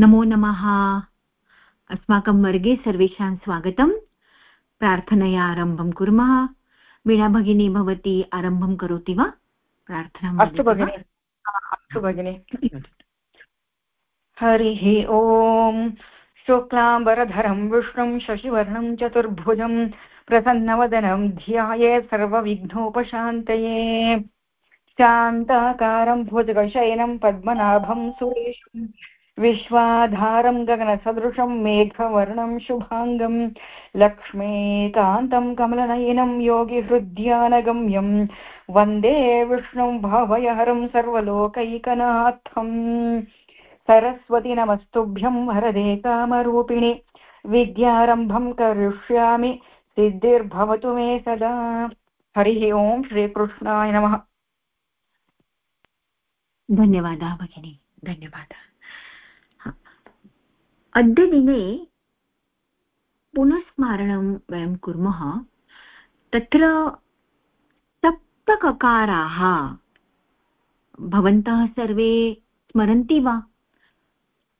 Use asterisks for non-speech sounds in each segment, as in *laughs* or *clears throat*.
नमो नमः। अस्माकं वर्गे सर्वेषां स्वागतम्। प्रार्थनया आरम्भं कुर्मः। वीणा भगिनी भवती आरम्भं करोति वा? प्रार्थना अस्तु भगिनि। अस्तु भगिनि। हरिः ॐ शुक्लाम्बरधरं विष्णुं शशिवर्णं चतुर्भुजं प्रसन्नवदनं ध्याये सर्वविघ्नोपशान्तये। शान्ताकारं भुजगशयनं पद्मनाभं सुरेशम् विश्वाधारं गगनसदृशं मेघवर्णं शुभाङ्गं लक्ष्मीकान्तं कमलनयनं योगिहृद्यानगम्यं वंदे विष्णुं भावयहरं सर्वलोकैकनाथम् सरस्वति नमस्तुभ्यं वरदे कामरूपिणि विद्यारम्भं करिष्यामि सिद्धिर्भवतु मे सदा हरिः ओम् श्रीकृष्णाय नमः धन्यवादः भगिनी, धन्यवादः। अद्य दिने पुनः स्मारणं वयं कुर्मः तत्र सप्तककाराः भवन्तः सर्वे स्मरन्ति वा?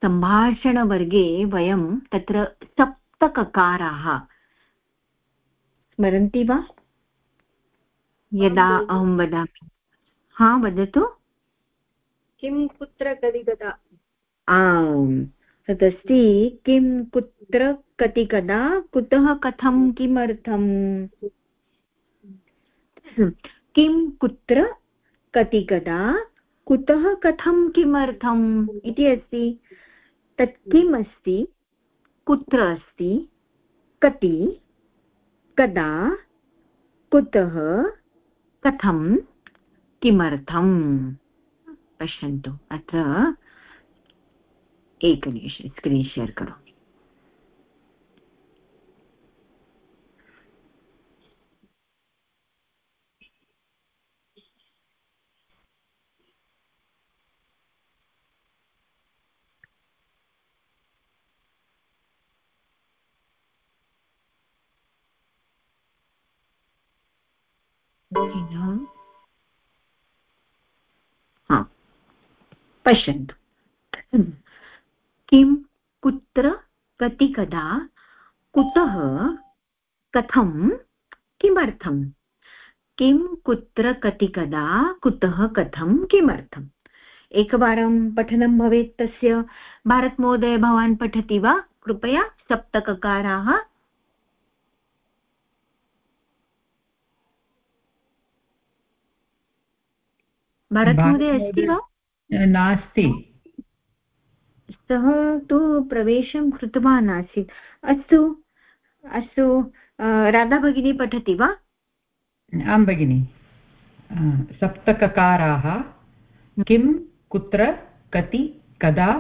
सम्भाषणवर्गे वयं तत्र सप्तककाराः स्मरन्ति वा? यदा अहं वदामि। हा वदतु। किं कुत्र कति गता आम्। तदस्ति किं कुत्र कति कदा कुतः कथं किमर्थम्? किं कुत्र कति कदा कुतः कथं किमर्थम् इति अस्ति। तत् किम् अस्ति? कुत्र अस्ति? कति? कदा? कुतः? कथं? किमर्थम्? पश्यन्तु। अत्र एकनिमिष स्क्रीन् शेर् करोमि पश्यन्तु। किं कुत्र कति कदा कुतः? कथं? किमर्थम् किं कुत्र कति कदा कुतः? कथं? किमर्थम् एकवारं पठनं भवेत् तस्य। भारतमहोदय भवान् पठति वा? कृपया सप्तककाराः। भारतमहोदय अस्ति वा? नास्ति। सः तु प्रवेशं कृतवान् आसीत्। अस्तु अस्तु राधा भगिनी पठति वा? आं भगिनि। सप्तककाराः। किं कुत्र कति कदा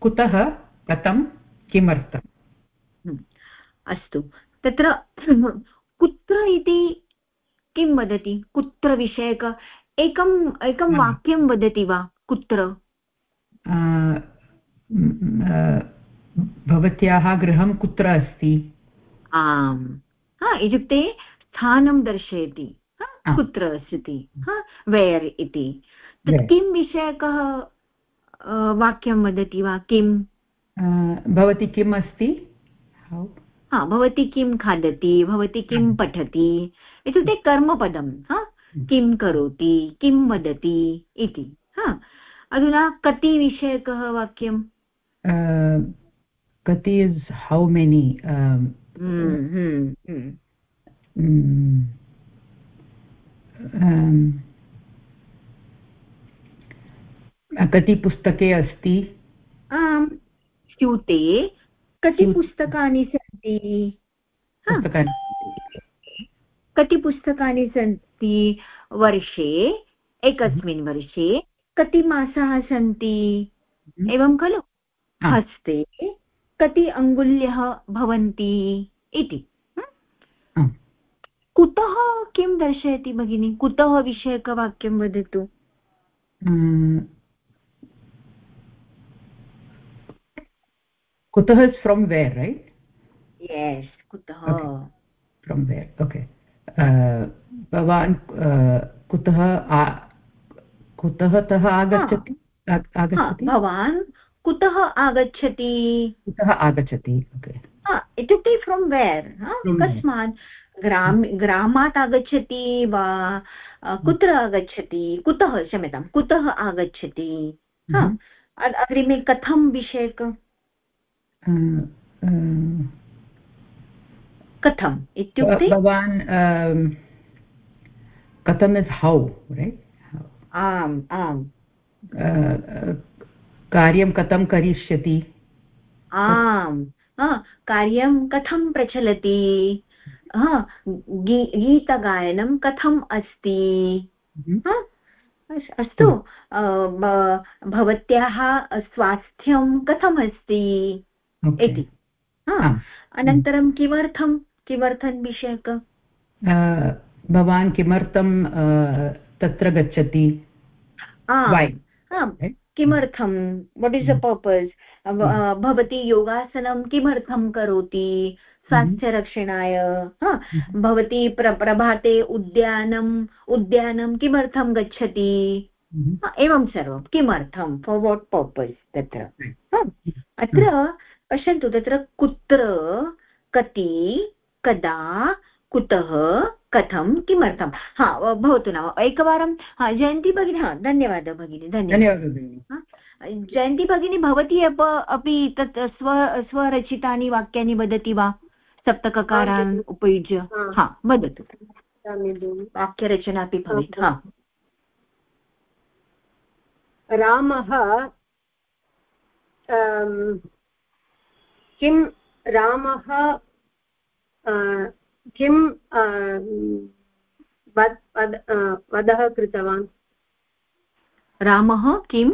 कुतः कथं किमर्थम्? अस्तु। तत्र *clears throat* कुत्र इति किं वदति? कुत्र विषयक? एकम् एकं वाक्यं वदति वा? कुत्र? भवत्याः गृहं कुत्र अस्ति? आम्। इत्युक्ते स्थानं दर्शयति। कुत्र अस्ति? वेर् इति। किं विषयकः वाक्यं वदति वा? किं भवती किम् अस्ति? हा भवती किं खादति? भवती किं पठति? इत्युक्ते कर्मपदं। हा किं करोति? किं वदति? इति। हा अधुना कति विषयकः वाक्यं kati is how many um, mm, hmm, hmm. Um, कति पुस्तके अस्ति? आम् स्यूते कति पुस्तकानि सन्ति? कति पुस्तकानि सन्ति वर्षे? एकस्मिन् वर्षे कति मासाः सन्ति? एवं खलु? हस्ते कति अङ्गुल्यः भवन्ति इति। कुतः किं दर्शयति भगिनि? कुतः विषयकवाक्यं वदतु? कुतः is from where right yes कुतः। फ्रोम् वेर् ओके भवान् कुतः कुतः तः आगच्छति? भवान् कुतः आगच्छति? कुतः आगच्छति? इत्युक्ते फ्रोम् वेर्? कस्मात् ग्राम ग्रामात् आगच्छति वा कुत्र आगच्छति? कुतः क्षम्यतां कुतः आगच्छति। अ- अग्रिमे कथं विषयक? कथम् इत्युक्ते? भवान् कथम् इस् हौ रैट् आम् आम्. कार्यं कथं करिष्यति? आम्। हा, कार्यं कथं प्रचलति? हा, गी गीतगायनं कथम् अस्ति? हम्म। अस्- अस्तु। ब- भवत्याः स्वास्थ्यं कथमस्ति इति। अनन्तरं किमर्थं किमर्थं विषयक? भवान् किमर्थं तत्र गच्छति? किमर्थं? वट् इस् द पर्पस् भवती योगासनं किमर्थं करोति? स्वास्थ्यरक्षणाय हा, भवती प्र प्रभाते उद्यानम् उद्यानं किमर्थं गच्छति? हम्म। एवं सर्वं किमर्थं? फार् वाट् पर्पस् तत्र अत्र पश्यन्तु तत्र कुत्र कति कदा कुतः कथं किमर्थं? हा भवतु नाम एकवारं हा जयन्ती भगिनी हा धन्यवादः भगिनी धन्यवादः। जयन्ती भगिनी भवती अप अपि तत् स्व स्वरचितानि वाक्यानि वदति वा? सप्तककारान् उपयुज्य? हा। हा वदतु। वदामि भगिनि। वाक्यरचना अपि भवेत् हा। रामः किं रामः अ, किं वधः कृतवान्? रामः किं.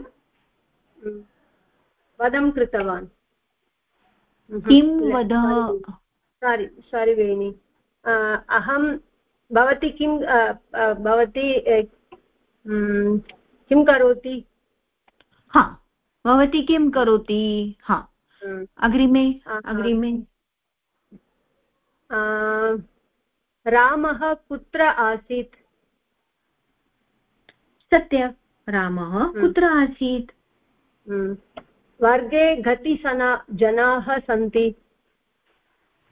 वधं कृतवान्। किं वदः? सारि सारि बेनि। अहं भवती किं भवती किं करोति? हा भवती किं करोति? हा. अग्रिमे अग्रिमे। रामः कुत्र आसीत्? सत्य रामः कुत्र आसीत्? Mm. वर्गे गतिसना जनाः सन्ति।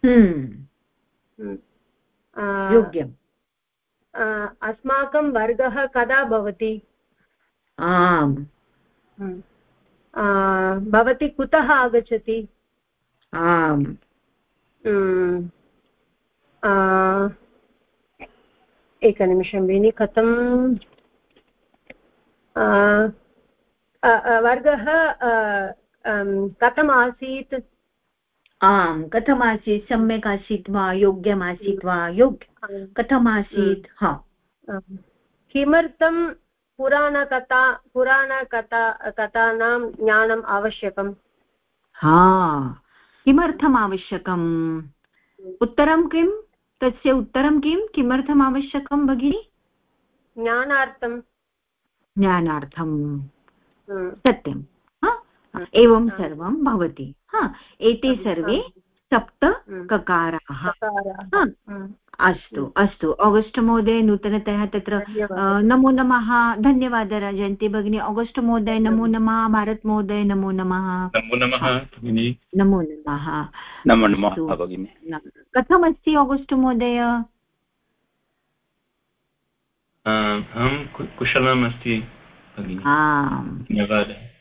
हम्म। योग्यम्। अस्माकं वर्गः कदा भवति? आम्. भवती कुतः आगच्छति? आम्। एकनिमिषं बेनि कथं वर्गः कथम्। आसीत् आम् कथमासीत्? सम्यक् आसीत् वा योग्यमासीत् वा? योग्य कथमासीत् हा। किमर्थं पुराणकथा पुराणकथा कथानां ज्ञानम् आवश्यकम्? हा। किमर्थम् आवश्यकम्? उत्तरं किं तस्य उत्तरं किं? किमर्थम् आवश्यकं भगिनि? ज्ञानार्थं। ज्ञानार्थं। सत्यं। हा? एवं सर्वं भवति। हा? एते सर्वे सप्त ककाराः। ककाराः। हम्म, अस्तु अस्तु। आगस्ट् महोदय नूतनतया तत्र नमो नमः। धन्यवादः जयन्ती भगिनी। आगस्ट् महोदय नमो नमः। भारत महोदय नमो नमः। नमो नमः नमो नमः। कथमस्ति आगस्ट् महोदय? अहं कु- कुशलम् अस्ति धन्यवादः।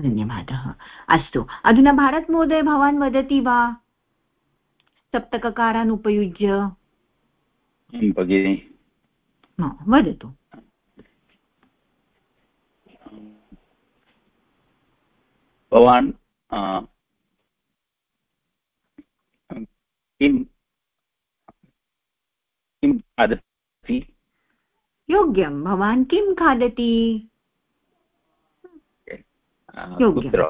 धन्यवादः। अस्तु अधुना भारतमहोदय भवान् वदति वा? सप्तककारान् उपयुज्य? आं भगिनि। वदतु। भवान् किं किं खादति? योग्यं भवान् किं खादति। कुत्र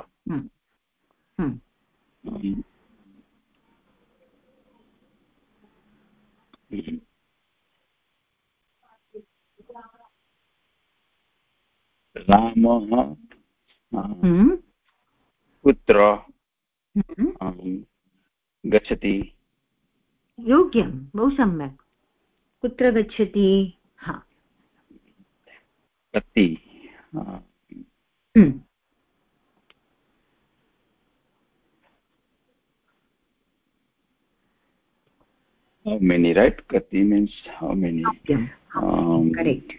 रामः कुत्र गच्छति। योग्यं बहु सम्यक्। कुत्र गच्छति? हा। कति how many right? Kati means how many? Um, correct.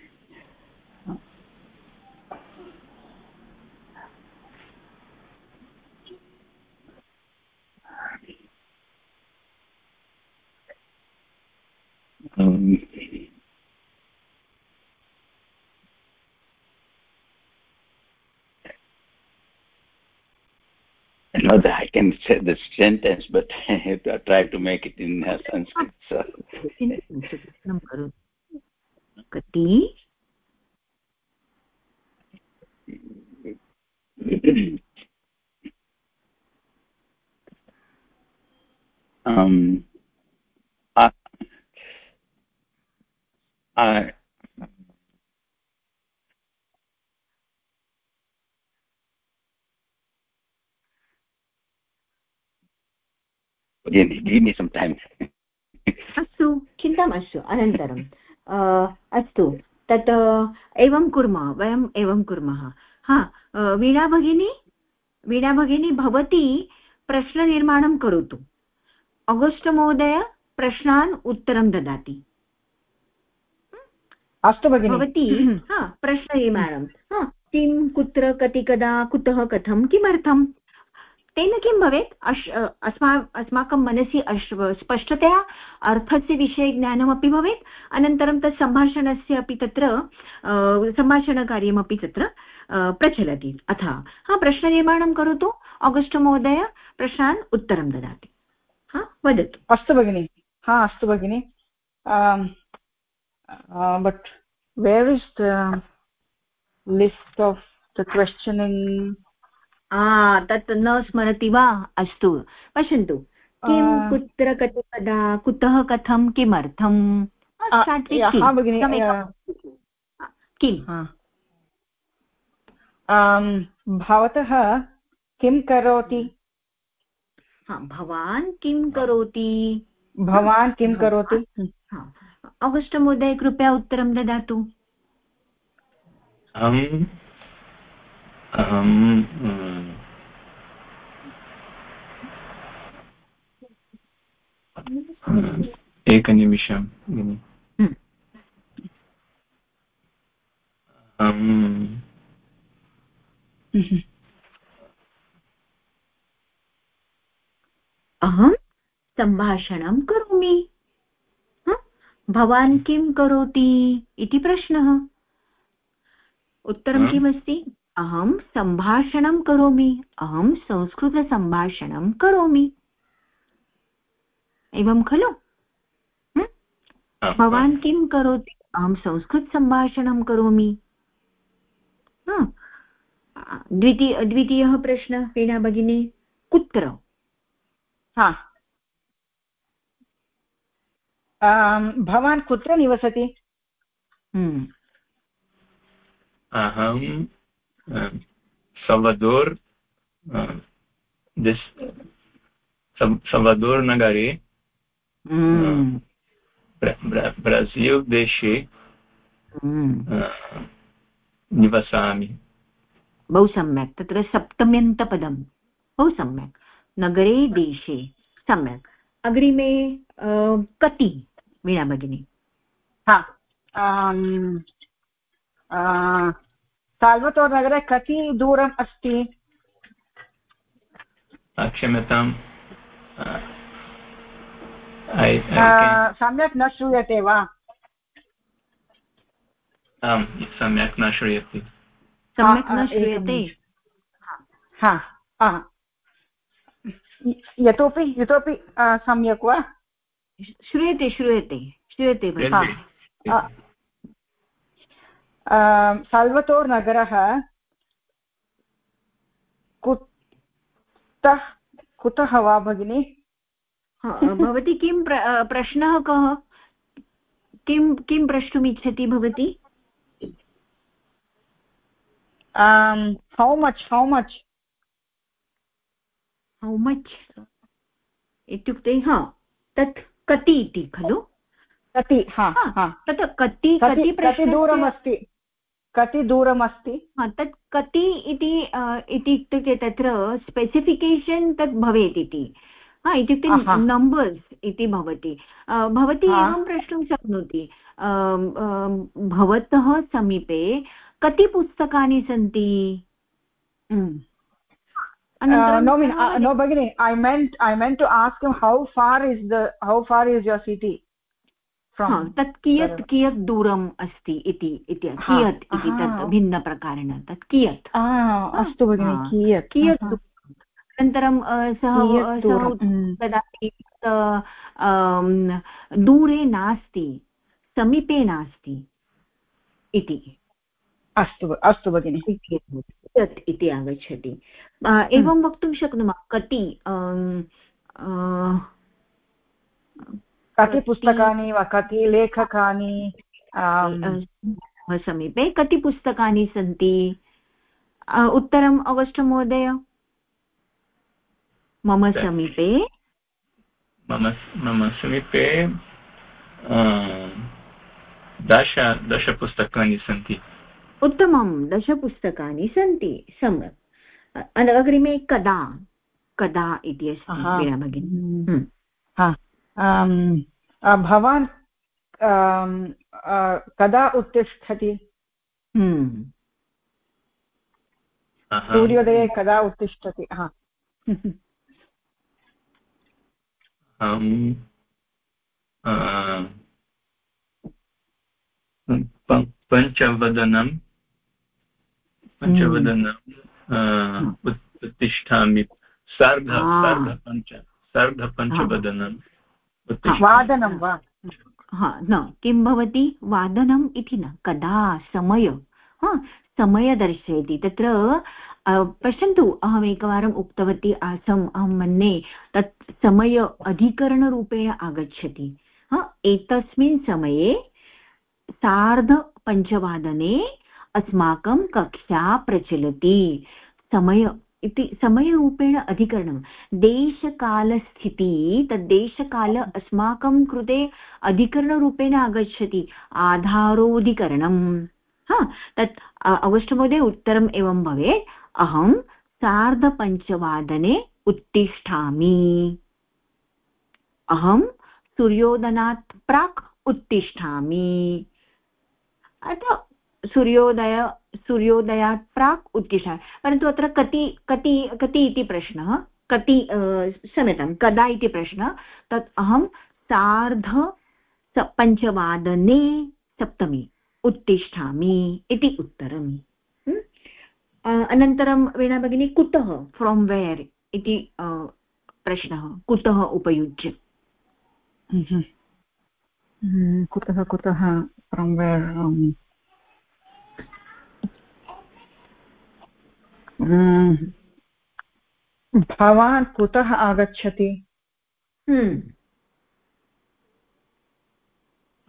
um, I know that I can say this sentence, but *laughs* I try to make it in uh, Sanskrit. So. kati um, I, I give, give me some time. *laughs* अस्तु चिन्ता मास्तु अनन्तरं अस्तु तत् एवं कुर्मः वयम् एवं कुर्मः। हा वीणा भगिनी? वीणा भगिनी भवती प्रश्ननिर्माणं करोतु। अगस्ट् महोदय प्रश्नान् उत्तरं ददाति। अस्तु भगिनि। भवती हा प्रश्ननिर्माणं। किं कुत्र कति कदा कुतः कथं किमर्थं तेन किं भवेत्? अश् अस्मा, अस्माकं मनसि अश् स्पष्टतया अर्थस्य विषये ज्ञानमपि भवेत्। अनन्तरं तत् सम्भाषणस्य अपि तत्र सम्भाषणकार्यमपि तत्र प्रचलति। अतः हा, प्रश्ननिर्माणं करोतु। आगस्ट् महोदय प्रश्नान् उत्तरं ददाति। हा, वदतु। अस्तु भगिनि। हा, अस्तु भगिनि। But where is the list of the question in तत् न स्मरति वा? अस्तु पश्यन्तु। किं कुत्र कति कदा कुतः कथं किमर्थं किं भवतः किं करोति? भवान् किं करोति? भवान् किं करोति? अगस्ट् महोदय कृपया उत्तरं ददातु। अहम् एकनिमिषं भगिनि अहम् अहं सम्भाषणं करोमि। भवान् किं करोति इति प्रश्नः। उत्तरं किमस्ति? अहं सम्भाषणं करोमि अहं संस्कृतसम्भाषणं करोमि। एवं खलु? भवान् किं करोति? अहं संस्कृतसम्भाषणं करोमि। द्वितीय द्वितीयः प्रश्नः वीणा भगिनी। कुत्र? हा। भवान् कुत्र निवसति? हम्म। अहं सवदूर् सवदूर् नगरे हम्म। ब्रज़ील् देशे हम्म। निवसामि बहु सम्यक् तत्र सप्तम्यन्तपदं बहु सम्यक् नगरे देशे सम्यक् अग्रिमे कति वीणा भगिनी हा साल्वतोर् नगरे कति दूरम् अस्ति क्षम्यताम् सम्यक् न श्रूयते वा? आम् सम्यक् न श्रूयते। सम्यक् न श्रूयते। हा यतोपि इतोपि सम्यक् वा? श्रूयते श्रूयते श्रूयते साल्वतोर् नगरः कुतः कुतः वा भगिनि। भवती किं प्रश्नः कः? किं किं प्रष्टुम् इच्छति भवती? How much how much how much इत्युक्ते हा तत् कति इति खलु? कति हा तत् कति कति कति दूरमस्ति? कति दूरमस्ति? तत् कति इति इत्युक्ते तत्र स्पेसिफिकेशन् तत् भवेत् इति। हा इत्युक्ते नम्बर्स् इति भवति। भवती एवं प्रष्टुं शक्नोति। भवतः समीपे कति पुस्तकानि सन्ति? no mean uh, no bagini i meant i meant to ask him how far is the how far is your city? from तत् कियत् कियत् दूरम् अस्ति इति इति कियत् इति तत् भिन्नप्रकारेण तत् कियत्? अस्तु भगिनि कियत्? कियत् अनन्तरं सः ददाति दूरे नास्ति समीपे नास्ति इति। अस्तु अस्तु भगिनि। यत् इति आगच्छति। एवं वक्तुं शक्नुमः कति कति पुस्तकानि वा कति लेखकानि समीपे कति पुस्तकानि सन्ति? उत्तरम् अवश्य महोदय। मम समीपे? मम मम समीपे दश दशपुस्तकानि सन्ति। उत्तमं दशपुस्तकानि सन्ति सम्यक्। अग्रिमे कदा? कदा इति अस्ति भगिनि। भवान् कदा उत्तिष्ठति? हम्म। सूर्योदये कदा उत्तिष्ठति? हा। पञ्चवदनं पञ्चवदनम् उत्तिष्ठामि। सार्ध सार्धपञ्च सार्धपञ्चवदनं वादनं वा? हा न किं भवति? वादनम् इति न कदा? समय। हा समय दर्शयति। तत्र पश्यन्तु अहमेकवारम् उक्तवती आसम् अहं मन्ये तत् समय अधिकरणरूपेण आगच्छति। हा एतस्मिन् समये सार्धपञ्चवादने अस्माकं कक्षा प्रचलति। समय इति समयरूपेण अधिकरणं। देशकालस्थितिः तद्देशकाल अस्माकं कृते अधिकरणरूपेण आगच्छति। आधारोधिकरणं हा, तत् अवश्यमहोदय उत्तरम् एवं भवेत्। अहं सार्धपञ्चवादने उत्तिष्ठामि। अहं सूर्योदनात् प्राक् उत्तिष्ठामि। अतः सूर्योदय सूर्योदयात् प्राक् उत्तिष्ठामि परन्तु अत्र कति कति कति इति प्रश्नः, कति क्षम्यतां कदा इति प्रश्नः, तत् अहं सार्ध पञ्चवादने सप्तमी उत्तिष्ठामि इति उत्तरम्। अनन्तरं वीणा भगिनी, कुतः फ्रोम् वेर् इति प्रश्नः, कुतः उपयुज्य? कुतः कुतः फ्रोम् वेर् भवान् कुतः आगच्छति?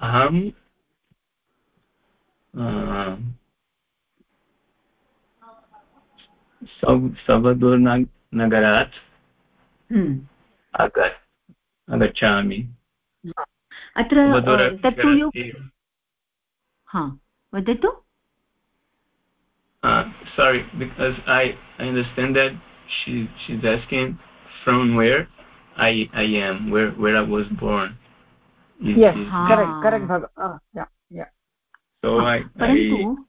अहं सवदूर्नगरात् आगच्छामि। अत्र तत्तु हा वदतु। sorry, because I, I understand that she she's asking from where I I am, where where I was born. Is, yes, is, correct, correct, Bhag. Uh, yeah, yeah. So I, परन्तु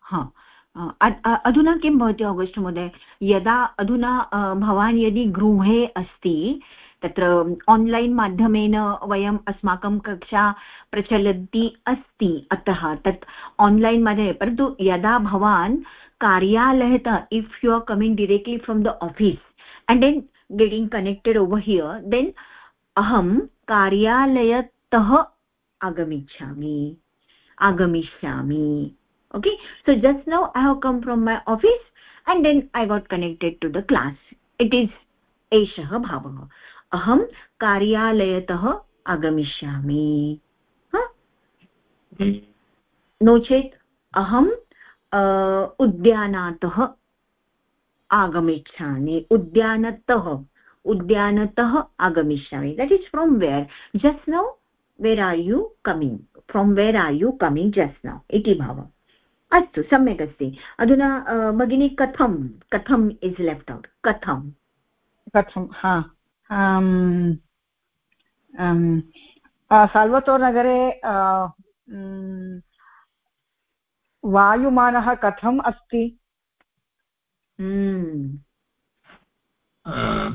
हा अधुना किं भवति आगस्ट् महोदय यदा अधुना भवान् यदि गृहे अस्ति तत्र आन्लैन् माध्यमेन वयम् अस्माकं कक्षा प्रचलति अस्ति अतः तत् आन्लैन् माध्यमे परन्तु यदा भवान् कार्यालयतः if you are coming directly from the office and then getting connected over here then अहं कार्यालयतः आगमिष्यामि आगमिष्यामि। Okay? So, just now i have come from my office and then i got connected to the class. It is एषः भावः अहं कार्यालयतः आगमिष्यामि। No चेत् अहम् उद्यानातः आगमिष्यामि। उद्यानतः उद्यानतः आगमिष्यामि। That is from where just now where are you coming from where are you coming just now इति भावः। अस्तु, सम्यक् अस्ति। अधुना भगिनी, कथं कथम् इस् लेफ्ट् औट् कथं? कथं? हा। साल्वतोर् नगरे वायुमानः कथम् अस्ति।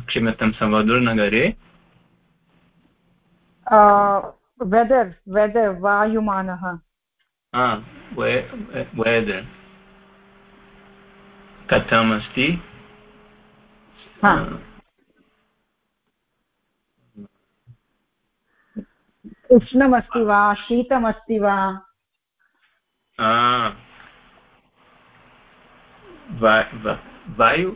क्षम्यतां सवादुर् नगरे वेदर् वेदर् वायुमानः वेदर् कथम् अस्ति उष्णमस्ति वा शीतमस्ति वा? वायु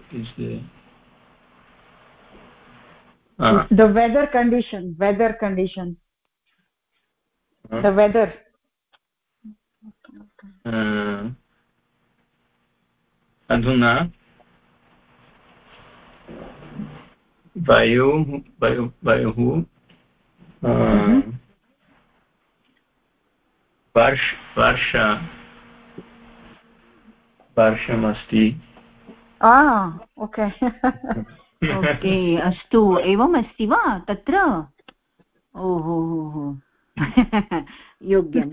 the weather condition weather condition the weather अधुना वायु वायुः हम्म। वर्ष वर्ष वर्षमस्ति ओके ओके अस्तु एवम् अस्ति वा तत्र ओहो हो हो योग्यं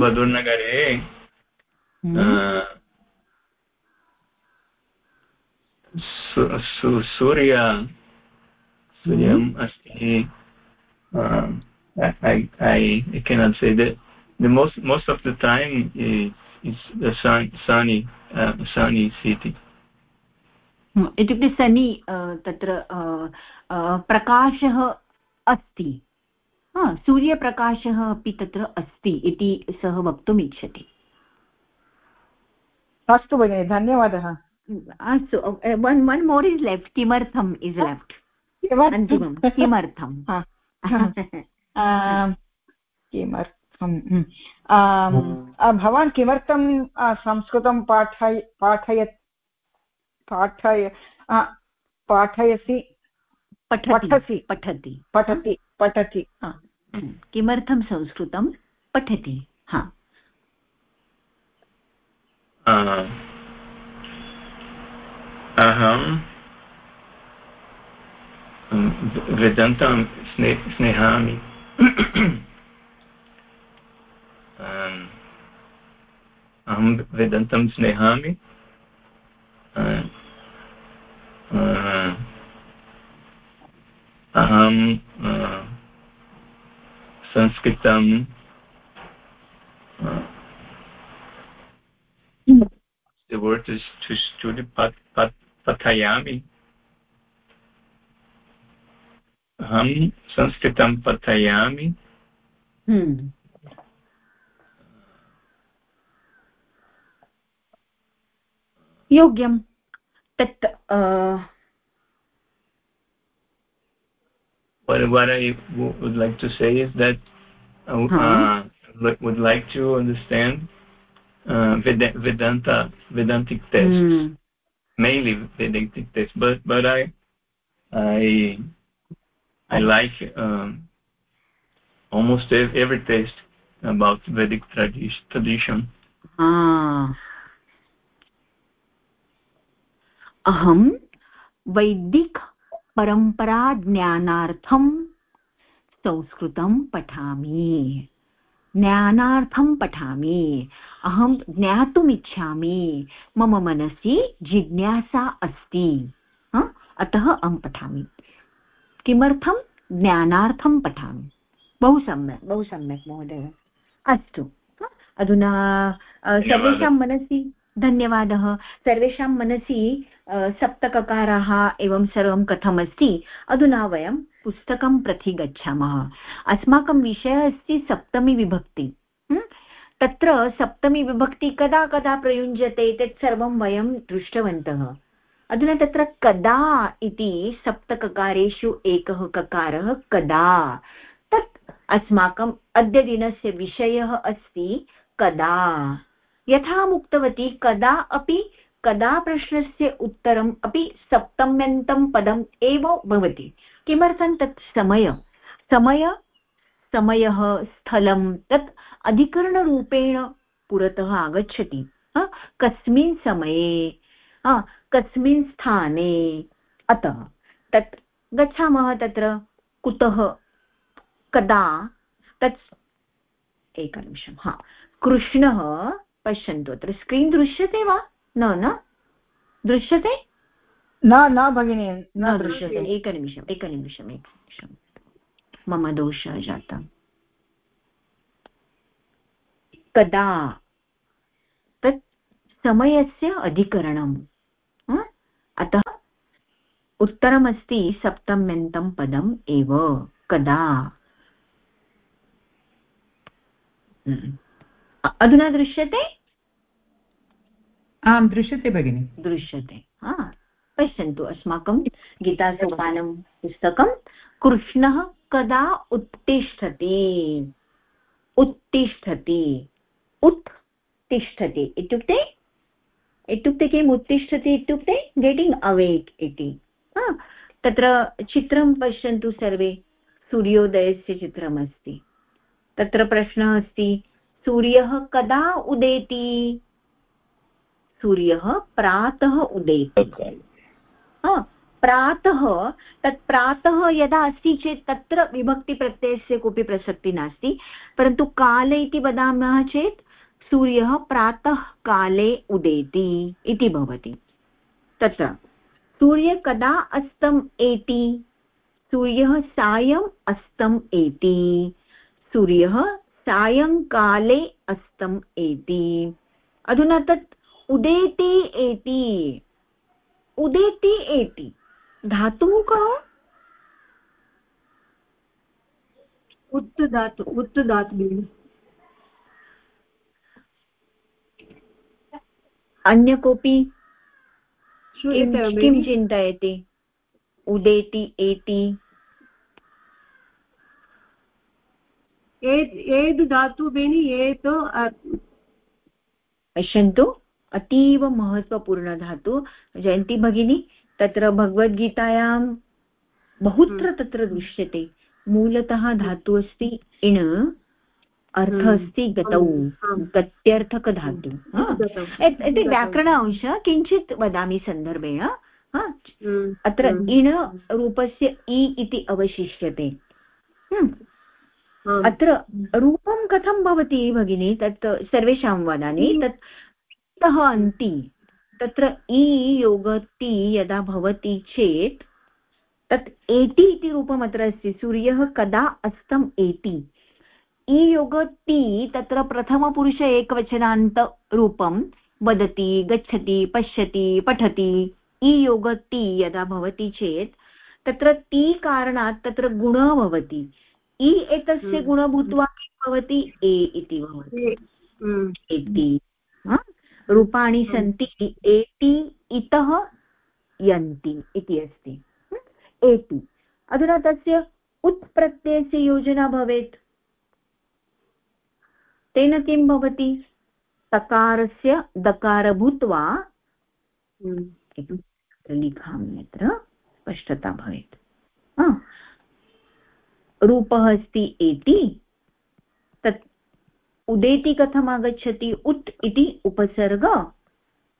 वधुर्नगरे सूर्य सूर्यम् अस्ति I, I, I cannot say that. The most most of the time is is the sun, sunny uh, sunny city. इत्युक्ते सनि तत्र प्रकाशः अस्ति सूर्यप्रकाशः अपि तत्र अस्ति इति सः वक्तुम् इच्छति अस्तु भगिनि धन्यवादः अस्तु one one more is left किमर्थम् इस् लेफ्ट् किमर्थं किमर्थं भवान् किमर्थं संस्कृतं पाठय पाठय पाठय पाठयसि? पठसि। पठति। पठति पठति। किमर्थं संस्कृतं? पठति हा। अहं वेदान्तं स्ने स्नेहामि। अहं वेदान्तं स्नेहामि अहं संस्कृतं the word is to study pat, pat, pathayami अहं संस्कृतं पठयामि हम्म। योग्यं तत् what, what I would like to say is that I uh, uh, would like to understand uh, Vedanta Vedantic texts, mm. mainly Vedantic texts, but but I I I like um, almost every text about Vedic tradition. अहं वैदिक परम्पराज्ञानार्थं संस्कृतं पठामि ज्ञानार्थं पठामि अहं ज्ञातुमिच्छामि मम मनसि जिज्ञासा अस्ति अतः अहं पठामि किमर्थं ज्ञानार्थं पठामि? बहु सम्यक् बहु सम्यक् महोदय। अस्तु अधुना सर्वेषां मनसि धन्यवादः। सर्वेषां मनसि सप्तककाराः एवं सर्वं कथमस्ति। अधुना वयं पुस्तकं प्रति गच्छामः। अस्माकं विषयः अस्ति सप्तमी विभक्ति। तत्र सप्तमी विभक्ति कदा कदा प्रयुञ्जते तत् सर्वं वयं दृष्टवन्तः। अधुना तत्र कदा इति सप्तककारेषु एकः ककारः कदा? तत् अस्माकम् अद्यदिनस्य विषयः अस्ति, कदा? यथा उक्तवती कदा अपि, कदा प्रश्नस्य उत्तरम् अपि सप्तम्यन्तं पदम् एव भवति। किमर्थं तत् समय समय, समयः, स्थलं, तत् अधिकरणरूपेण पुरतः आगच्छति। कस्मिन् समये कस्मिन् स्थाने अतः तत् गच्छामः तत्र कुतः कदा? तत् एकनिमिषं हा। कृष्णः पश्यन्तु अत्र स्क्रीन् दृश्यते वा? न न? दृश्यते? न न भगिनि न दृश्यते। एकनिमिषम् एकनिमिषम् एकनिमिषं मम दोषः जातः कदा? तत् समयस्य अधिकरणम्। अतः उत्तरमस्ति सप्तम्यन्तं पदम् एव। कदा? हम्म। अधुना दृश्यते? आं दृश्यते भगिनि। दृश्यते। हा पश्यन्तु अस्माकं गीतासोपानं पुस्तकं। कृष्णः कदा उत्तिष्ठति? उत्तिष्ठति। उत् तिष्ठति इत्युक्ते इत्युक्ते किम् उत्तिष्ठति इत्युक्ते गेटिङ्ग् अवेक् इति। तत्र चित्रं पश्यन्तु सर्वे सूर्योदयस्य चित्रमस्ति। तत्र प्रश्नः अस्ति सूर्यः कदा उदेति? सूर्यः प्रातः उदेति। प्रातः तत् प्रातः यदा अस्ति चेत् तत्र विभक्तिप्रत्ययस्य कोऽपि प्रसक्तिः नास्ति परन्तु काल इति वदामः चेत् सूर्यः प्रातःकाले उदेति इति भवति। तत्र, सूर्य कदा अस्तम् एति? सूर्यः सायम् अस्तम् एति। सूर्यः सायङ्काले अस्तम् एति। अधुना तत् उदेति एति। उदेति एति। धातुः कः? उत्तु धातु उत्तु धातु अन्य कोऽपि किं चिन्तयति उदेति एति। एद् धातु बेनि एत् पश्यन्तु अतीव महत्त्वपूर्णधातु जयन्ती भगिनी तत्र भगवद्गीतायां बहुत्र हम्म। तत्र दृश्यते। मूलतः धातु अस्ति इण्। अर्थ हम्म। अस्ति गतौ गत्यर्थकधातु इति व्याकरण अंश किञ्चित् वदामि सन्दर्भेण. हम्म। अत्र हम्म। इण रूपस्य इ इति अवशिष्यते. अत्र रूपं कथं भवति भगिनी? तत् सर्वेषां वदामि. तत् तः अन्ति. तत्र इ योगति यदा भवति चेत् तत् एति इति रूपम् अत्र अस्ति. सूर्यः कदा अस्तम् एति? ईयोगति तत्र प्रथमपुरुष एकवचनान्तरूपं वदति गच्छति पश्यति पठति। ईयोगति यदा भवति चेत् तत्र ति कारणात् तत्र गुणः भवति। इ एतस्य हम्म। गुणः भूत्वा भवति ए इति भवति। हम्म। एति रूपाणि हम्म। सन्ति एति इतः यन्ति इति अस्ति। एति अधुना तस्य उत्प्रत्ययस्य योजना भवेत्। तेन किं भवति? तकारस्य दकार भूत्वा हम्म, लिखामि अत्र स्पष्टता भवेत्। रूपः अस्ति एति तत् उदेति कथम् आगच्छति? उत् इति उपसर्ग।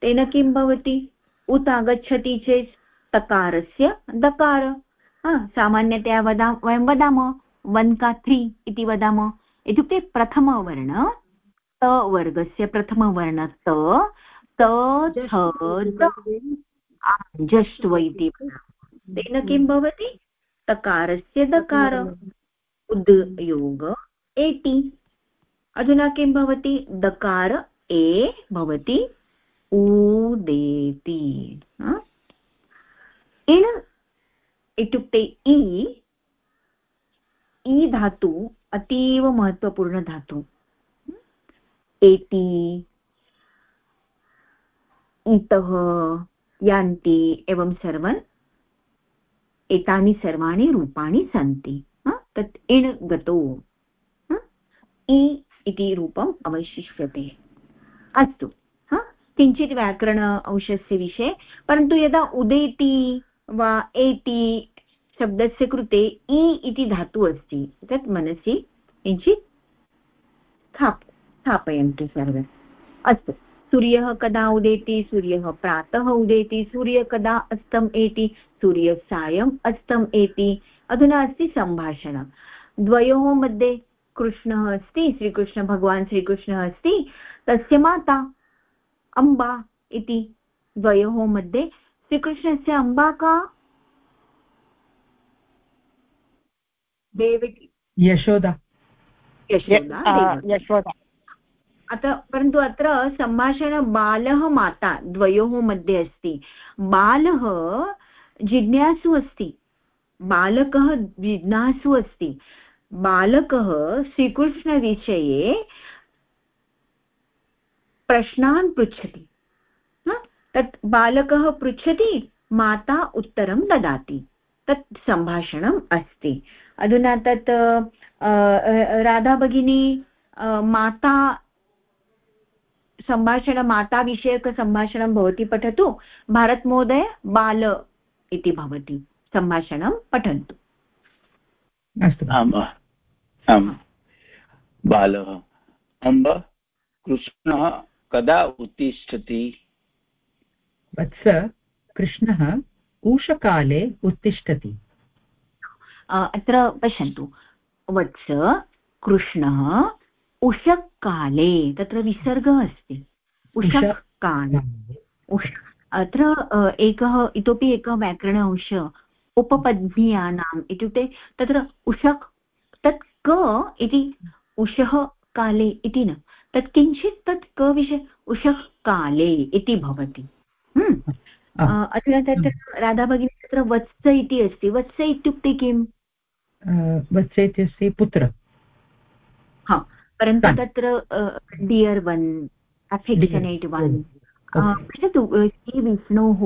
तेन किं भवति? उत् आगच्छति चेत् तकारस्य दकार। सामान्यतया वदा वयं वदामः वन् का त्रि इति वदामः। इत्युक्ते प्रथमवर्ण त वर्गस्य प्रथमवर्ण त त जष्ट्व इति तेन किं भवति? तकारस्य दकार। उद् योग एति अधुना किं भवति? दकार ए भवति। उदेति इण् इत्युक्ते इ इ धातु अतीव महत्त्वपूर्णधातु एति इतः यान्ति एवं सर्वम् एतानि सर्वाणि रूपाणि सन्ति. तत् इण् गतो. इ इति रूपम् अवशिष्यते. अस्तु. किञ्चित् व्याकरण अंशस्य विषये, परन्तु यदा उदेति वा एति शब्दस्य कृते इ इति धातुः अस्ति। तत् मनसि किञ्चित् स्थाप् स्थापयन्तु सर्वे। अस्तु। सूर्यः कदा उदेति? सूर्यः प्रातः उदेति। सूर्यः कदा अस्तम् एति? सूर्यः सायम् अस्तम् एति। अधुना अस्ति सम्भाषणं। द्वयोः मध्ये कृष्णः अस्ति, श्रीकृष्ण भगवान् श्रीकृष्णः अस्ति। तस्य माता अम्बा इति। द्वयोः मध्ये श्रीकृष्णस्य अम्बा का देवकी यशोदा यशोदा यशोदा अतः परन्तु अत्र सम्भाषण बालः माता द्वयोः मध्ये अस्ति। बालः जिज्ञासु अस्ति। बालकः जिज्ञासु अस्ति। बालकः श्रीकृष्णविषये प्रश्नान् पृच्छति। तत् बालकः पृच्छति माता उत्तरं ददाति। तत् सम्भाषणम् अस्ति। अधुना तत् राधा भगिनी माता सम्भाषणमाताविषयकसम्भाषणं भवती पठतु। भारतमहोदय बाल इति भवति सम्भाषणं पठन्तु। अस्तु। आम् आम् बालः अम्ब कृष्णः कदा उत्तिष्ठति? वत्स कृष्णः उषकाले उत्तिष्ठति। अत्र पश्यन्तु। वत्स कृष्णः उषक्काले तत्र विसर्गः अस्ति। उषक्काले। उष अत्र एकः इतोपि एकः व्याकरण अंश उपपद्मीयानाम् इत्युक्ते तत्र उषक् तत् क इति उषः काले इति न। तत् किञ्चित् तत् क विषय उषः काले इति भवति। अधुना तत्र राधा भगिनी तत्र वत्स इति अस्ति। वत्स इत्युक्ते किम्? वत्स इत्यस्य पुत्र हा परन्तु तत्र डियर् वन् अफेक्षनेट् वन् पश्यतु श्रीविष्णोः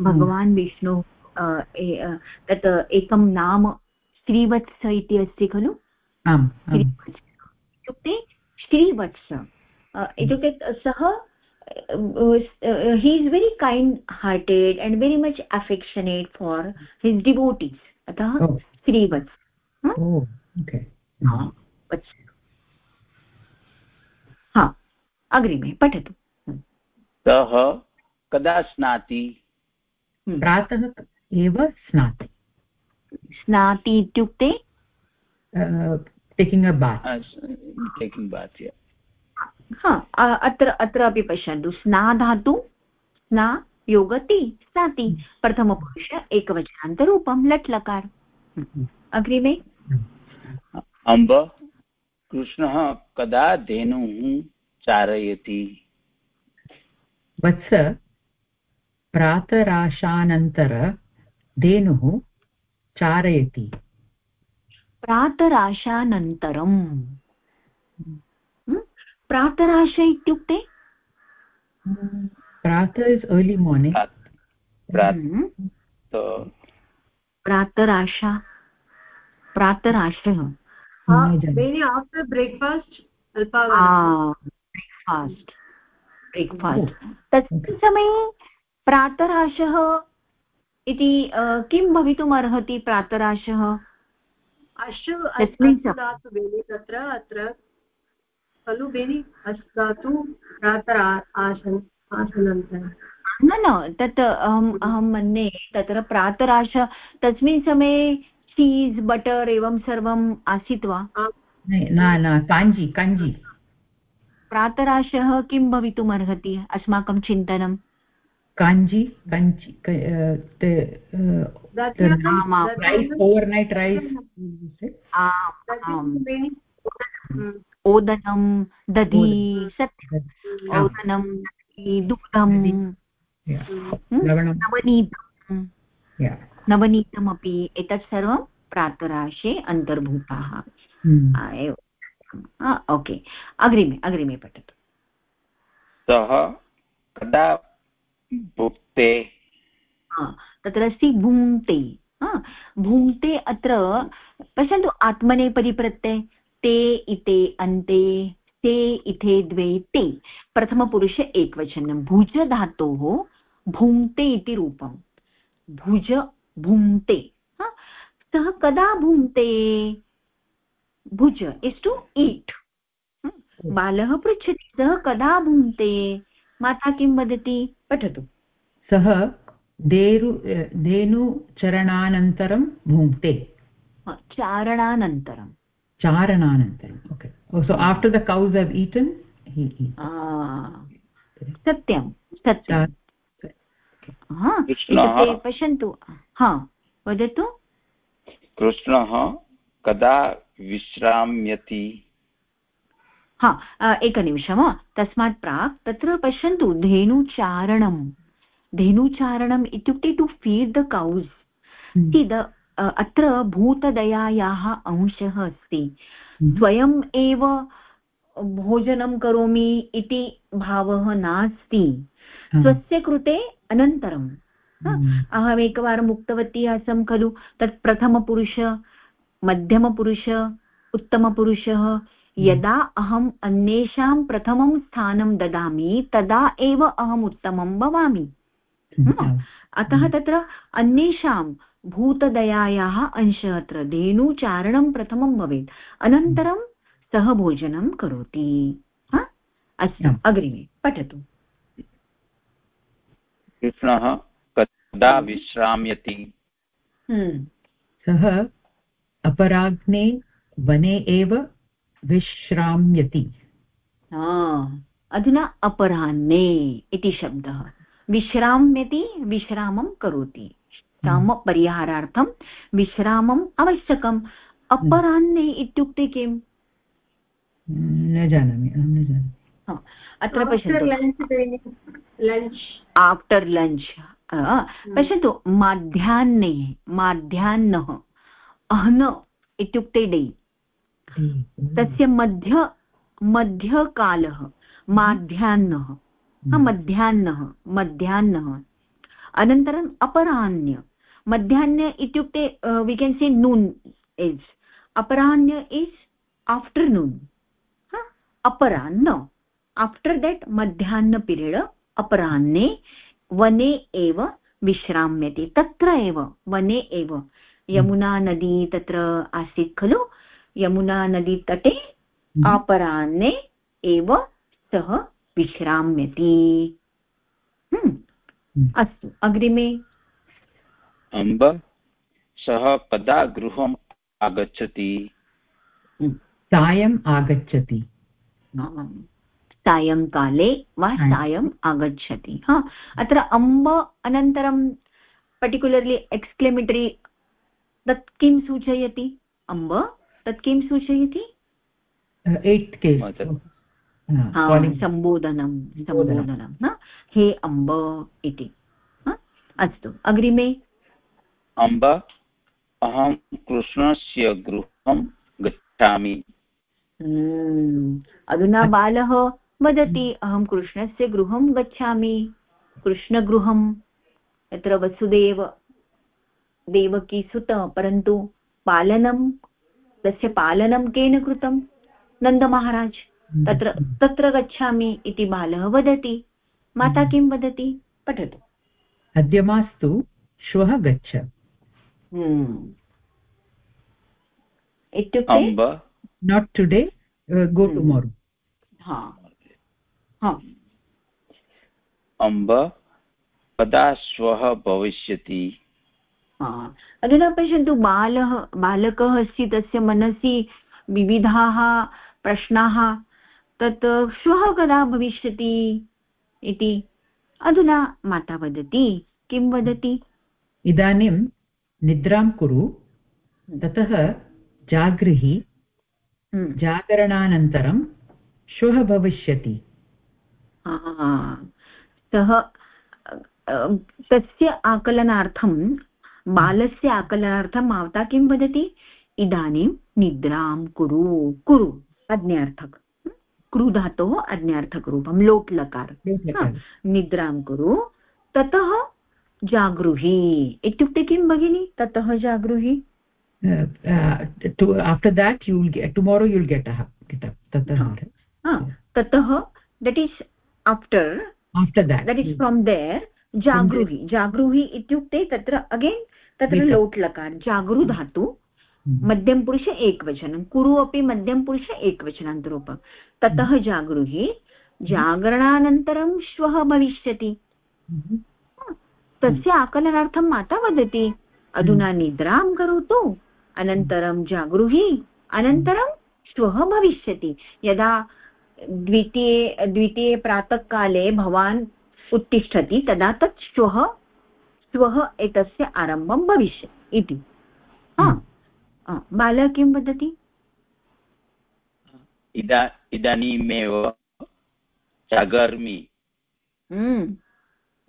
भगवान् विष्णुः तत् एकं नाम श्रीवत्स इति अस्ति खलु? इत्युक्ते श्रीवत्स. इत्युक्ते सः he is very kind hearted and very much affectionate for his devotees. atah okay. हा अग्रिमे पठतु। सः कदा स्नाति? प्रातः एव स्नाति। स्नाति इत्युक्ते? टेकिङ्ग् अ बात् टेकिङ्ग् बात् हा अत्र अत्र अपि पश्यन्तु। स्ना धातु स्ना योगति स्नाति। प्रथमपुरुष एकवचनान्तरूपं लट् लकार अग्रिमे? अम्ब कृष्णः कदा धेनुः चारयति? वत्स प्रातराशानन्तर धेनुः चारयति। प्रातराशानन्तरम्। प्रातराश इत्युक्ते? प्रातः इस् अर्लि मार्निङ्ग्। प्रातराशा। प्रातराशः ब्रेक्फास्ट् ब्रेक्फास्ट् ब्रेक्फास्ट् तस्मिन् समये प्रातराशः इति किं भवितुम् अर्हति प्रातराशः तत्र अत्र खलु बेनि धातु प्रातः आसन् आसनन्तरं न न तत् अहम् अहं मन्ये तत्र प्रातराश तस्मिन् समये चीस् बटर् एवं सर्वम् आसीत् वा? न न काञ्जी काञ्जी। प्रातराशः किं भवितुम् अर्हति अस्माकं चिन्तनं kanji kanji rice overnight rice ओदनं दधि सत्यम् ओदनं दुग्धं नवनीतं नवनीतमपि एतत् सर्वं प्रातराशे अन्तर्भूताः. एव. ओके अग्रिमे अग्रिमे पठतु. सः कदा भुक्ते तत्र अस्ति भुङ्क्ते. भुङ्क्ते अत्र पश्यन्तु आत्मनेपदी प्रत्यय ते इते अन्ते ते इथे द्वे ते. प्रथमपुरुष एकवचनं. भुज धातोः भुङ्क्ते इति रूपं भुज भुङ्क्ते सः कदा भुङ्क्ते भुज इस् टु ईट् बालः पृच्छति सः कदा भुङ्क्ते माता किं वदति? पठतु। सः धेनु धेनुचरणानन्तरं भुङ्क्ते चारणानन्तरं चारणानन्तरम् okay so after the cows have eaten सत्यं सत्यं। पश्यन्तु हा वदतु? कृष्णः कदा विश्राम्यति? हा एकनिमिषं तस्मात् प्राक् तत्र पश्यन्तु धेनुचारणं. धेनुचारणम् इत्युक्ते to feed the cows the अत्र भूतदयायाः अंशः अस्ति। स्वयम् एव भोजनं करोमि इति भावः नास्ति. स्वस्य कृते अनन्तरं। हम्म। अहमेकवारम् उक्तवती आसं खलु तत् प्रथमपुरुष मध्यमपुरुष उत्तमपुरुषः। हम्म। यदा अहम् अन्येषां प्रथमं स्थानं ददामि तदा एव अहम् उत्तमं भवामि। अतः तत्र अन्येषां भूतदयायाः अंशः अत्र धेनुचारणं प्रथमं भवेत्। अनन्तरं सः भोजनं करोति। अस्तु अग्रिमे पठतु। कृष्णः कदा विश्राम्यति? हम्म। सः अपराग्ने वने एव विश्राम्यति। अधुना अपराह्ने इति शब्दः। विश्राम्यति विश्रामं करोति। श्रमपरिहारार्थं विश्रामम् आवश्यकम्। अपराह्ने इत्युक्ते किम्? न जानामि अहं न जानामि। अत्र पश्यन्तु। आफ्टर् लञ्च् पश्यन्तु माध्याह्ने माध्याह्नः अह्न इत्युक्ते डे। तस्य मध्य मध्यकालः माध्याह्नः। मध्याह्नः मध्याह्नः। अनन्तरम् अपराह्न। मध्याह्न इत्युक्ते we can say noon is अपराह्न इस् आफ्टर्नून् अपराह्न। आफ्टर् देट् मध्याह्न पीरियड् अपराह्ने वने एव विश्राम्यते तत्र एव वने एव यमुना नदी तत्र आसीत् खलु यमुना नदी तटे। अपराह्ने एव सः विश्राम्यति। अस्तु अग्रिमे अम्ब सः कदा गृहम् आगच्छति सायम् आगच्छति सायङ्काले वा सायम् आगच्छति। हा अत्र अम्ब अनन्तरं पर्टिक्युलर्लि एक्स्क्लेमेटरि तत् किं सूचयति? अम्ब तत् किं सूचयति? सम्बोधनं सम्बोधनं. हे? अम्ब इति अस्तु अग्रिमे। अम्ब अहं कृष्णस्य गृहं गच्छामि। हम्म, अधुना बालः वदति अहं कृष्णस्य गृहं गच्छामि। कृष्णगृहं? तत्र वसुदेव देवकी सुत परन्तु पालनं तस्य पालनं केन कृतं? नन्दमहाराज तत्र तत्र गच्छामि इति बालः वदति। माता हम्म। किं वदति? पठतु. अद्य मास्तु श्वः गच्छ। इत्युक्ते नाट् टुडे गो टुमारो अम्ब कदा श्वः भविष्यति? अधुना पश्यन्तु बालः बालकः अस्ति तस्य मनसि विविधाः प्रश्नाः तत् श्वः कदा भविष्यति इति अधुना माता वदति। किं वदति? इदानीं निद्रां कुरु ततः जागृहि हम्म। जागरणानन्तरं श्वः भविष्यति। सः तस्य आकलनार्थं बालस्य आकलनार्थं माता किं वदति? इदानीं निद्रां कुरु कुरु अज्ञार्थक क्रुधातोः अज्ञार्थकरूपं लोट् लकार निद्रां कुरु ततः जागृहि इत्युक्ते किं भगिनि? ततः जागृहि? After that you will tomorrow you'll get ततः ततः that is after after that that is from there जागृहि जागृहि इत्युक्ते तत्र अगेन् तत्र लोट् लकार जागृ धातु हम्म। मध्यमपुरुष एकवचनं कुरु अपि मध्यमपुरुष एकवचनान्तरूपं। ततः। जागृहि जागरणानन्तरं श्वः भविष्यति। तस्य आकलनार्थं माता वदति अधुना निद्रां करोतु अनन्तरं जागृहि अनन्तरं श्वः भविष्यति। यदा द्वितीये द्वितीये प्रातःकाले भवान् उत्तिष्ठति तदा तत् श्वः श्वः एतस्य आरम्भं भविष्यति इति। बालः किं वदति? इदा इदानीमेव जागर्मि। हम्म।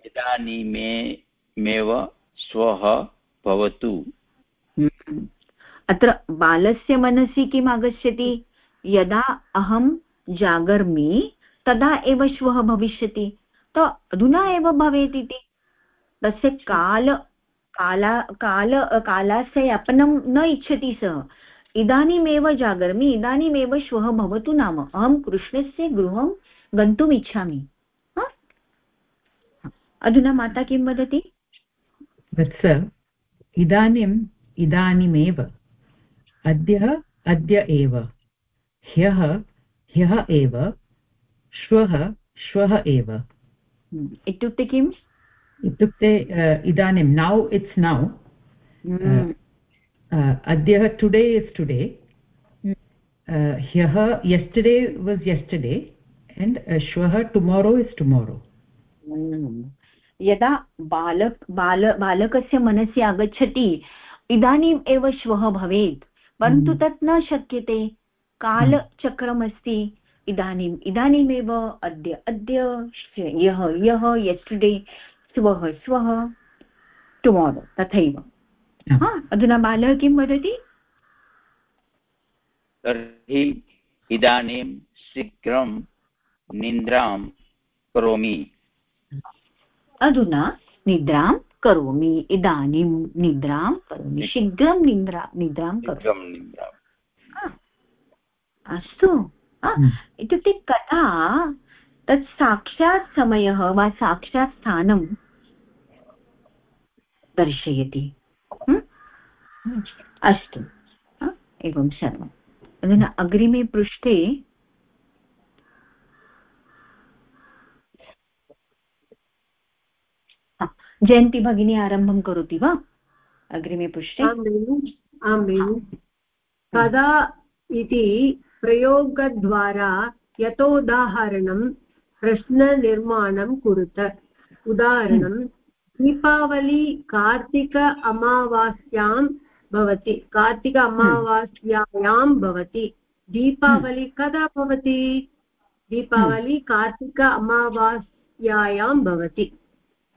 इदानीमेव श्वः भवतु। हम्म। अत्र बालस्य मनसि किम् आगच्छति? यदा अहं जागर्मि, तदा एव श्वः भविष्यति। तो अधुना एव भवेत् इति। तस्य काल, काला, काल कालस्य यापनं न इच्छति सः। इदानीमेव जागर्मि, इदानीमेव श्वः भवतु नाम। अहं कृष्णस्य गृहं गन्तुम् इच्छामि। अधुना माता किं वदति? वत्स इदानीम् इदानीमेव। अद्य अद्य एव। ह्यः ह्यः एव श्वः श्वः एव। हम्म, इत्युक्ते किम्? इत्युक्ते इदानीं नौ इट्स् नौ अद्य टुडे इस् टुडे ह्यः यस्टडे वास् यस्टडे एण्ड् श्वः टुमारो इस् टुमारो यदा बालक बाल बालकस्य मनसि आगच्छति इदानीम् एव श्वः भवेत् परन्तु हम्म। तत् न शक्यते। कालचक्रमस्ति इदानीम् इदानीमेव अद्य अद्य ह्यः ह्यः यस्टुडे श्वः श्वः टुमारो तथैव। अधुना बालः किं वदति? तर्हि इदानीं शीघ्रं निन्द्रां करोमि। अधुना निद्रां करोमि। इदानीं निद्रां करोमि। शीघ्रं निद्रा निद्रां करोमि। अस्तु हम्म। इत्युक्ते कदा तत् साक्षात् समयः वा साक्षात् स्थानं दर्शयति? हम्म। अस्तु एवं सर्वम् अधुना अग्रिमे पृष्ठे जयन्ती भगिनी आरम्भं करोति वा? अग्रिमे पृष्ठे? आं बेनि कदा इति प्रयोगद्वारा यतोदाहरणं प्रश्ननिर्माणं कुरुत। उदाहरणं दीपावली कार्तिक अमावास्यां भवति। कार्तिक अमावास्यायां भवति। दीपावली कदा भवति? दीपावली कार्तिक अमावास्यायां भवति।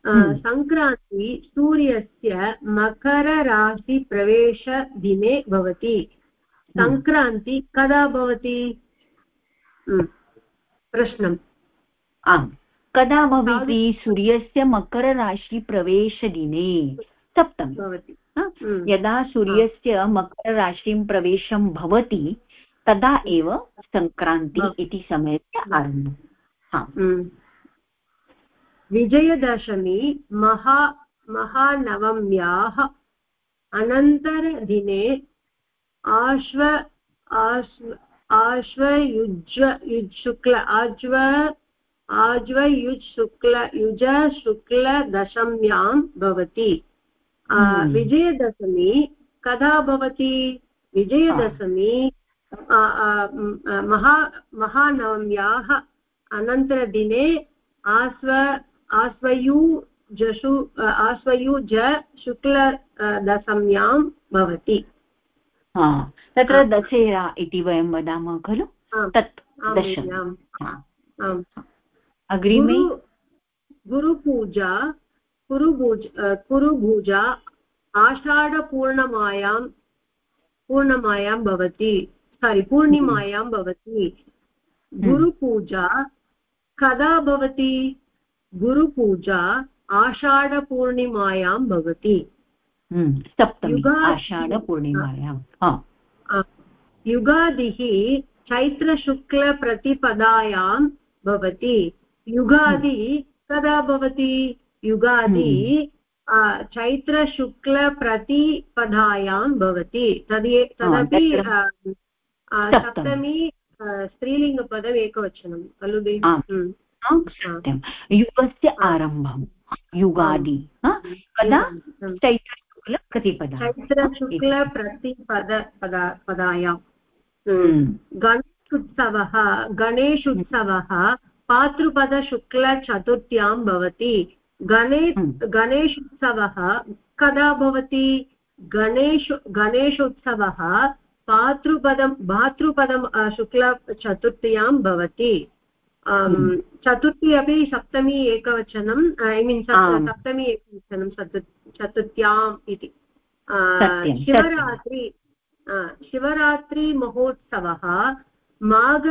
हम्म। सङ्क्रान्ति सूर्यस्य मकरराशिप्रवेशदिने भवति। हम्म। सङ्क्रान्ति कदा भवति? हम्म। प्रश्नम् आम्। कदा भवति सूर्यस्य मकरराशिप्रवेशदिने? सप्तमी। भवति। यदा सूर्यस्य मकरराशिं प्रवेशं भवति तदा एव सङ्क्रान्ति इति समयस्य आरम्भः। विजयदशमी महा महानवम्याः अनन्तरदिने आश्व आश्व आश्वयुज् युज्शुक्ल आज्व आज्वयुज् शुक्ल युज शुक्लदशम्यां भवति। हम्म। विजयदशमी कदा भवति? विजयदशमी महा महानवम्याः अनन्तरदिने आस्व आस्वयुजशु आस्वयुज शुक्ल दशम्यां तत्र दशेरा इति वयं वदामः खलु? तत् दश अग्रिमे? गुरुपूजा कुरुभुज कुरुभुजा आषाढपूर्णमायां पूर्णमायां भवति. सारि पूर्णिमायां भवति. हम्म। गुरुपूजा कदा भवति? गुरुपूजा आषाढपूर्णिमायां भवति. सप्तमी आषाढपूर्णिमायां युगादिः चैत्रशुक्लप्रतिपदायां भवति युगादि कदा भवति युगादि। चैत्रशुक्लप्रतिपदायां भवति तद् तदपि सप्तमी स्त्रीलिङ्गपदम् एकवचनं खलु सत्यं युगस्य आरम्भं युगादि कदा चैत्रशुक्लप्रतिपदा चैत्रशुक्लप्रतिपद पदा पदायां गणेशोत्सवः गणेशोत्सवः पातृपदशुक्लचतुर्थ्यां भवति। गणे गणेशोत्सवः कदा भवति? गणेश गणेशोत्सवः पातृपदं भातृपदं शुक्लचतुर्थ्यां भवति। चतुर्थी अपि सप्तमी एकवचनं ऐ मीन् सप्तमी एकवचनं चतुर्थ्याम् इति। शिवरात्रि शिवरात्रिमहोत्सवः माघ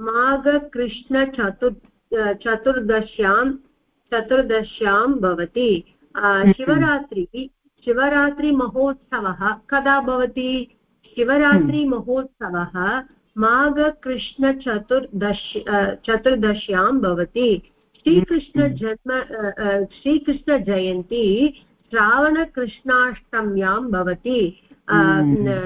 माघकृष्णचतुर् चतुर्दश्यां चतुर्दश्यां भवति। शिवरात्रि शिवरात्रिमहोत्सवः कदा भवति? शिवरात्रिमहोत्सवः माघकृष्णचतुर्दश चतुर्दश्यां भवति। श्रीकृष्णजन्म श्रीकृष्णजयन्ती श्रावणकृष्णाष्टम्यां भवति।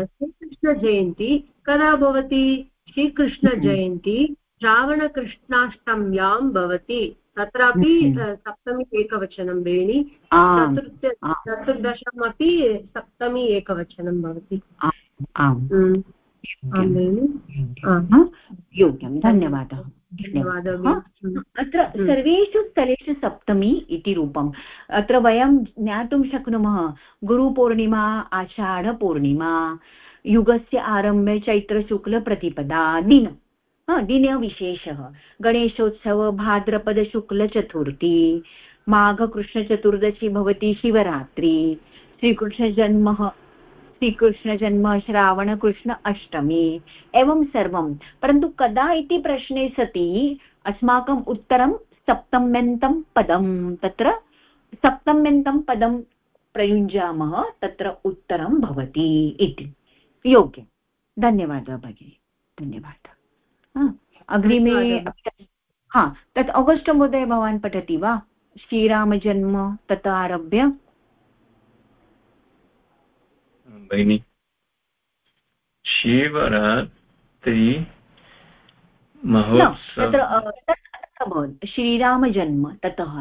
श्रीकृष्णजयन्ती कदा भवति? श्रीकृष्णजयन्ती श्रावणकृष्णाष्टम्यां भवति। तत्रापि सप्तमी एकवचनं चतुर्थ चतुर्दशमपि सप्तमी एकवचनं भवति। योग्यं धन्यवादः धन्यवादः। अत्र सर्वेषु स्थलेषु सप्तमी इति रूपम्। अत्र वयं ज्ञातुं शक्नुमः गुरुपूर्णिमा आषाढपूर्णिमा युगस्य आरम्भे चैत्रशुक्लप्रतिपदा दिन। दिनविशेषः। गणेशोत्सव भाद्रपदशुक्लचतुर्थी माघकृष्णचतुर्दशी भवति शिवरात्रि श्रीकृष्णजन्म श्रीकृष्णजन्म श्रावणकृष्ण अष्टमी एवं सर्वं परन्तु कदा इति प्रश्ने सति अस्माकम् उत्तरं सप्तम्यन्तं पदं तत्र सप्तम्यन्तं पदं प्रयुञ्जामः तत्र उत्तरं भवति इति योग्यं धन्यवादः भगिनि धन्यवादः अग्रिमे हा तत् आगस्ट् महोदय भवान् पठति वा श्रीरामजन्म तत् आरभ्य भगिनि शिवरात्रि महोत्सव श्रीरामजन्म ततः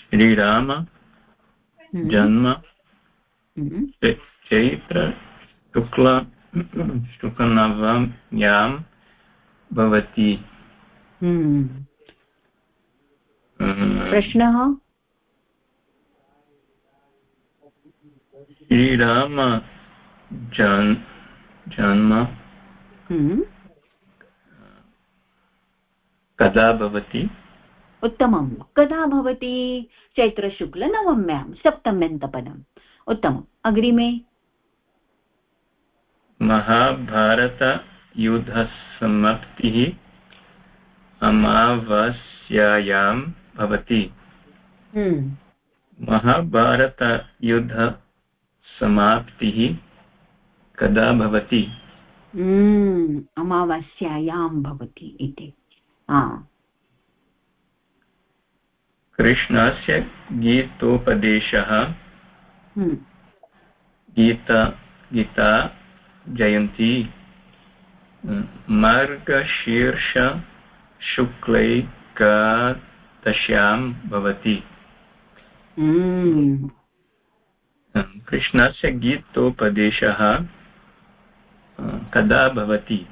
श्रीराम हम्म। जन्म हम्म। चैत्र शुक्ल शुक्लनवम्यां भवति हम्म। प्रश्नः श्रीराम जन् जन्म। हम्म। कदा भवति? उत्तमं कदा भवति? चैत्रशुक्लनवम्यां सप्तम्यन्तपदम्। उत्तमम्। अग्रिमे। महाभारतयुद्धसमाप्तिः अमावास्यायां भवति। हम्म। महाभारतयुद्ध समाप्तिः कदा भवति? अमावास्यायां भवति इति। कृष्णस्य गीतोपदेशः। गीता गीता जयन्ती। मार्गशीर्ष शुक्लैकादश्यां भवति। कृष्णस्य गीतोपदेशः कदा भवति?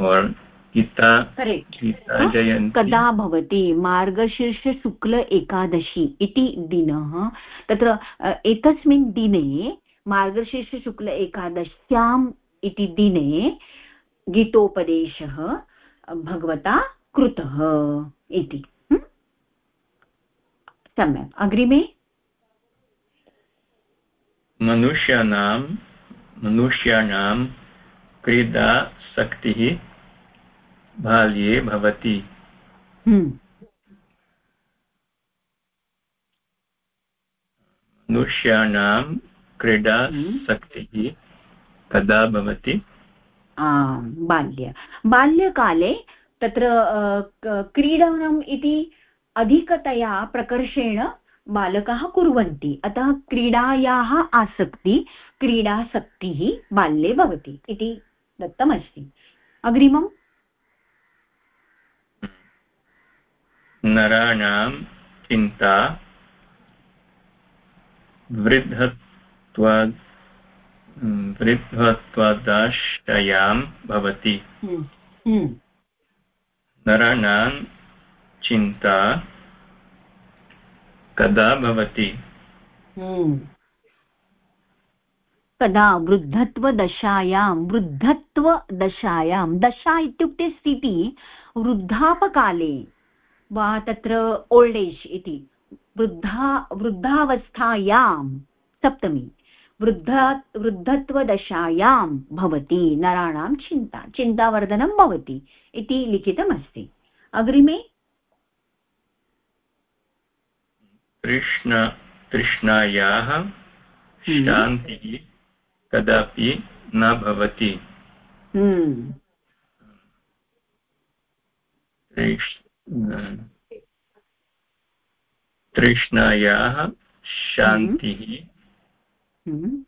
और गीता गीता जयन्ती। कदा भवति? मार्गशीर्षशुक्ल एकादशी इति दिनः। तत्र एकस्मिन् दिने मार्गशीर्षशुक्ल एकादश्याम् इति दिने गीतोपदेशः भगवता कृतः इति। सम्यक्। अग्रिमे? मनुष्याणां मनुष्याणां क्रीडाशक्तिः बाल्ये भवति। हम्म। मनुष्याणां क्रीडाशक्तिः कदा भवति? बाल्य। बाल्यकाले तत्र क्रीडनम् इति अधिकतया प्रकर्षेण बालकाः कुर्वन्ति। अतः क्रीडायाः आसक्ति क्रीडासक्तिः बाल्ये भवति इति दत्तमस्ति। अग्रिमम्? नराणां चिन्ता वृद्धत्वाद् भवति। हम्म, हम्म। नराणां चिन्ता कदा भवति। कदा वृद्धत्वदशायां वृद्धत्वदशायां दशा इत्युक्ते स्थितिः वृद्धापकाले वा तत्र ओल्ड् एज् इति वृद्धा वृद्धावस्थायां सप्तमी वृद्धा वृद्धत्वदशायां भवति नराणां चिन्ता चिन्तावर्धनं भवति इति लिखितमस्ति अग्रिमे तृष्णा तृष्णायाः हम्म। शान्तिः कदापि न भवति। हम्म। तृष्णायाः शान्तिः हम्म।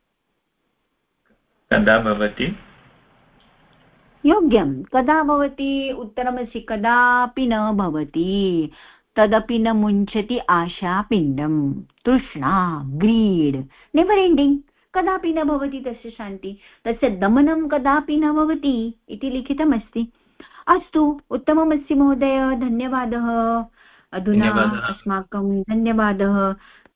कदा भवति? योग्यं। कदा भवति? उत्तरमस्ति कदापि न भवति। तदपि न मुञ्चति आशापिण्डं। तृष्णा ग्रीड्। नेवर् एण्डिङ्ग् कदापि न भवति तस्य शान्ति। तस्य दमनं कदापि न भवति इति लिखितमस्ति। अस्तु उत्तममस्ति महोदय धन्यवादः। अधुना। अस्माकं धन्यवादः।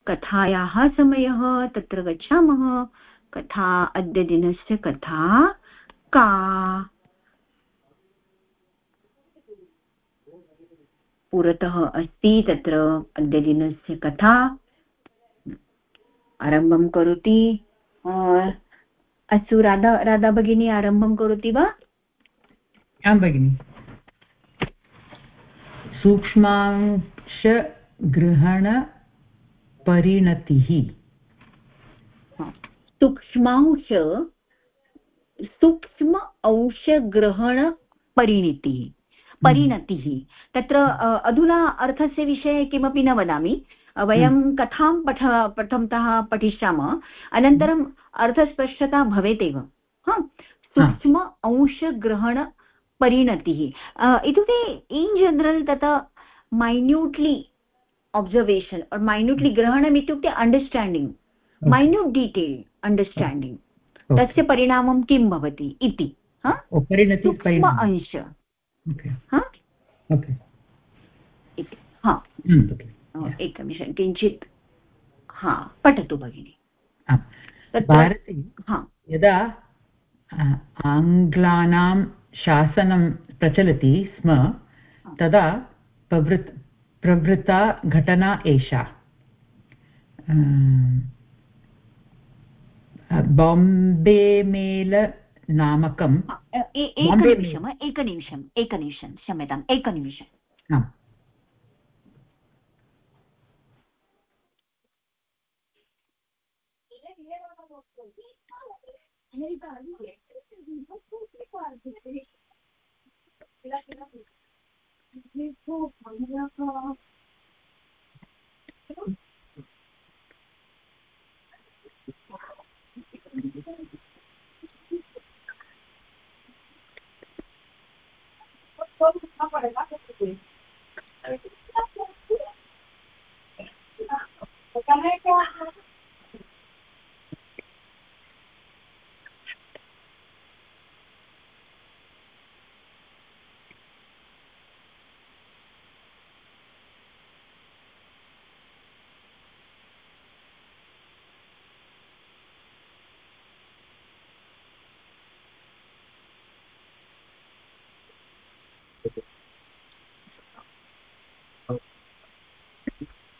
कथायाः समयः तत्र गच्छामः। कथा अद्य दिनस्य कथा का? पुरतः अस्ति तत्र अद्य दिनस्य कथा। आरम्भं करोति। अस्तु राधा राधा भगिनी आरम्भं करोति वा? आं भगिनि। सूक्ष्मांशग्रहणपरिणतिः सूक्ष्मांश सूक्ष्म अंशग्रहणपरिणतिः परिणतिः। तत्र अधुना अर्थस्य विषये किमपि न वदामि। वयं कथां पठ प्रथमतः पठिष्यामः। अनन्तरम् अर्थस्पष्टता भवेत् एव हा। सूक्ष्म अंशग्रहणपरिणतिः इत्युक्ते इन् जनरल् तत् मैन्यूट्लि observation or minutely ग्रहणम् इत्युक्ते अण्डर्स्टाण्डिङ्ग् मैन्यूट् डिटेल् अण्डर्स्टाण्डिङ्ग् तस्य परिणामं किं भवति इति। परिणति सूक्ष्म अंश। हा? हा। अ, एकनिमिषं किञ्चित् हा पठतु भगिनि। भारते यदा आङ्ग्लानां शासनं प्रचलति स्म तदा प्रवृत् प्रवृत्ता घटना एषा। अम्, बाम्बे मेल नामकम् एकनिमिषम् एकनिमिषम् एकनिमिषं क्षम्यताम् एकनिमिषम् Thank you. Thank you.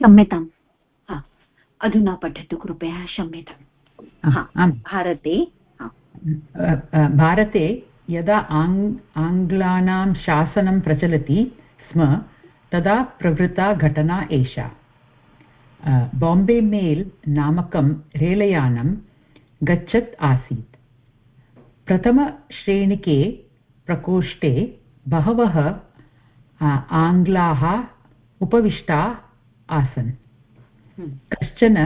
क्षम्यताम्। अधुना पठतु कृपया क्षम्यताम्। भारते भारते यदा आङ् आङ्ग्लानां शासनं प्रचलति स्म तदा प्रवृत्ता घटना एषा। बाम्बे मेल् नामकं रेलयानं गच्छत् आसीत्। प्रथमश्रेणिके प्रकोष्ठे बहवः आङ्ग्लाः उपविष्टा आसन्। हम्म। कश्चन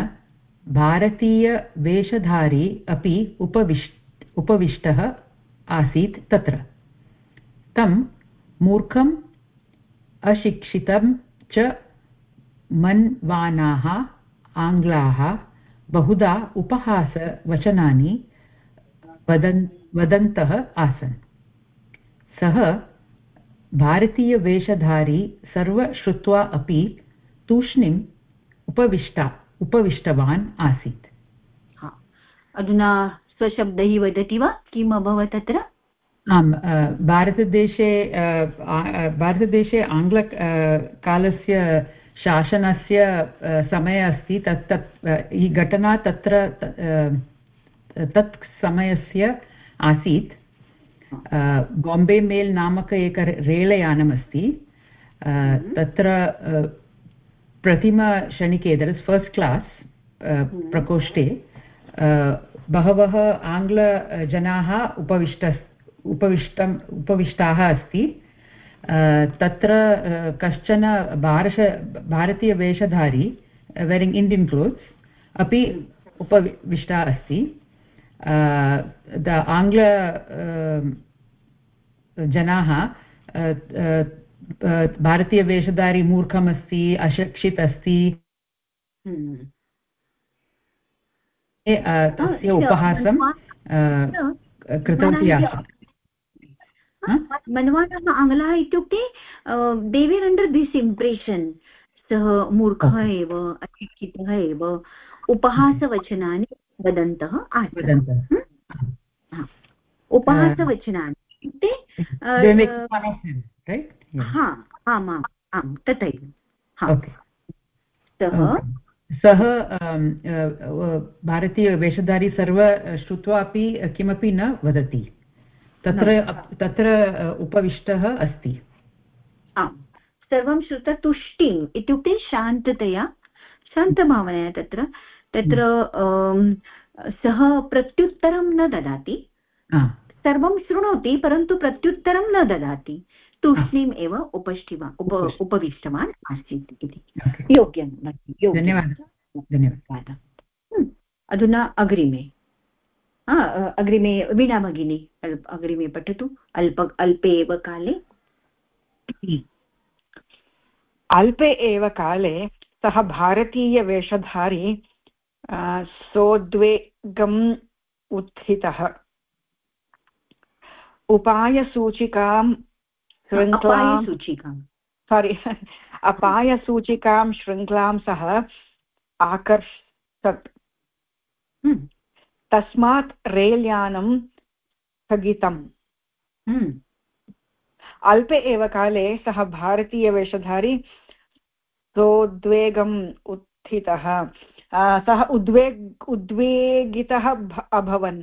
भारतीयवेषधारी अपि उपविष्ट उपविष्टः आसीत् तत्र। तं मूर्खम्, अशिक्षितं च मन्वानाः, आङ्ग्लाः, बहुधा उपहासवचनानि वदन्, वदन्तः आसन्। सः भारतीयवेषधारी सर्व श्रुत्वा अपि तूष्णीम् उपविष्टा, उपविष्टवान् आसीत्। अधुना स्वशब्दैः वदति वा? किम् अभवत् तत्र आम् भारतदेशे भारतदेशे आङ्ग्ल कालस्य शासनस्य समयः अस्ति। तत् तत् ही घटना तत्र तत् समयस्य आसीत्। बाम्बे मेल् नामक एक रेलयानमस्ति हम्म। तत्र प्रतिमशनिके दट् इस् फस्ट् क्लास् प्रकोष्ठे बहवः आङ्ग्लजनाः उपविष्ट उपविष्टम् उपविष्टाः अस्ति. तत्र कश्चन भारश, भारतीयवेषधारी वेरिङ्ग् इण्डियन् क्लोत्स् अपि उपविष्टा अस्ति. द आङ्ग्ल जनाः भारतीयवेषधारी मूर्खमस्ति अशिक्षित् अस्ति हम्म। तस्य उपहासं कृतवती आसीत्। मन्वानः आङ्ग्लः इत्युक्ते देवेर् अण्डर् दिस् इम्प्रेशन् सः मूर्खः एव अशिक्षितः एव उपहासवचनानि वदन्तः आसन् उपहासवचनानि इत्युक्ते हा आमाम् आम् तथैव। सः सः भारतीयवेषधारी सर्व श्रुत्वा अपि किमपि न वदति। तत्र तत्र उपविष्टः अस्ति। आम्। सर्वं श्रुत्वा तुष्टिम् इत्युक्ते शान्ततया शान्तभावनया तत्र। तत्र सः प्रत्युत्तरं न ददाति। सर्वं शृणोति परन्तु प्रत्युत्तरं न ददाति। तूष्णीम् एव उपष्टिवा उप उपविष्टवान् आसीत् इति। योग्यं धन्यवादः। धन्यवादः। अधुना अग्रिमे। अग्रिमे वीणा भगिनी अग्रिमे पठतु। अल्प अल्पे एव काले। अल्पे एव काले सः भारतीयवेषधारी सोद्वेगम् उत्थितः। शृङ्खलासूचिकां सारि *laughs* अपायसूचिकां शृङ्खलां सः आकर्षत् हम्म। तस्मात् रेल्यानं स्थगितम्। हम्म। अल्पे एव काले सः भारतीयवेषधारी सोद्वेगम् उत्थितः। सः उद्वेग उद्वेगितः अभवन्।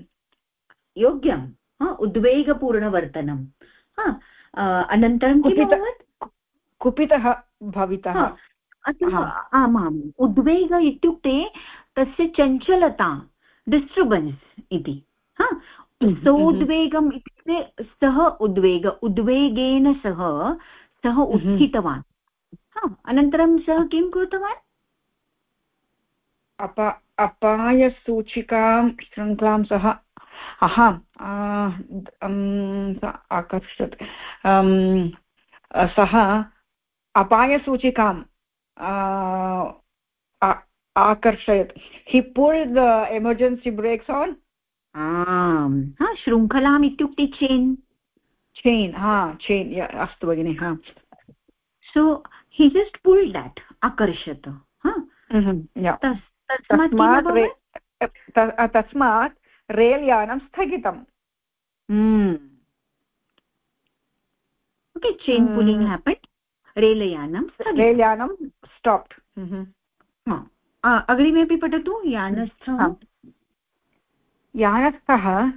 योग्यं उद्वेगपूर्णवर्तनं अनन्तरं कुपितः भवितः। आमाम् उद्वेग इत्युक्ते तस्य चञ्चलता डिस्टर्बेन्स् इति। सोद्वेगम् इत्युक्ते सः उद्वेग उद्वेगेन सह सः उत्थितवान्। अनन्तरं सः किं कृतवान्? अप अपायसूचिकां शृङ्खलां सः अहम् आकर्षत् सः अपायसूचिकाम् आकर्षयत्। He pull the emergency brakes on um. शृङ्खलाम् इत्युक्ते चेन् चेन् हा चेन् अस्तु भगिनि हा। सो हि। जस्ट् पुल् देट् आकर्षत् तस्मात् रेल् यानं स्थगितम्। रेलयानं रेलयानं स्टाप्ड् अग्रिमेपि पठतु यानस्थः। यानस्थः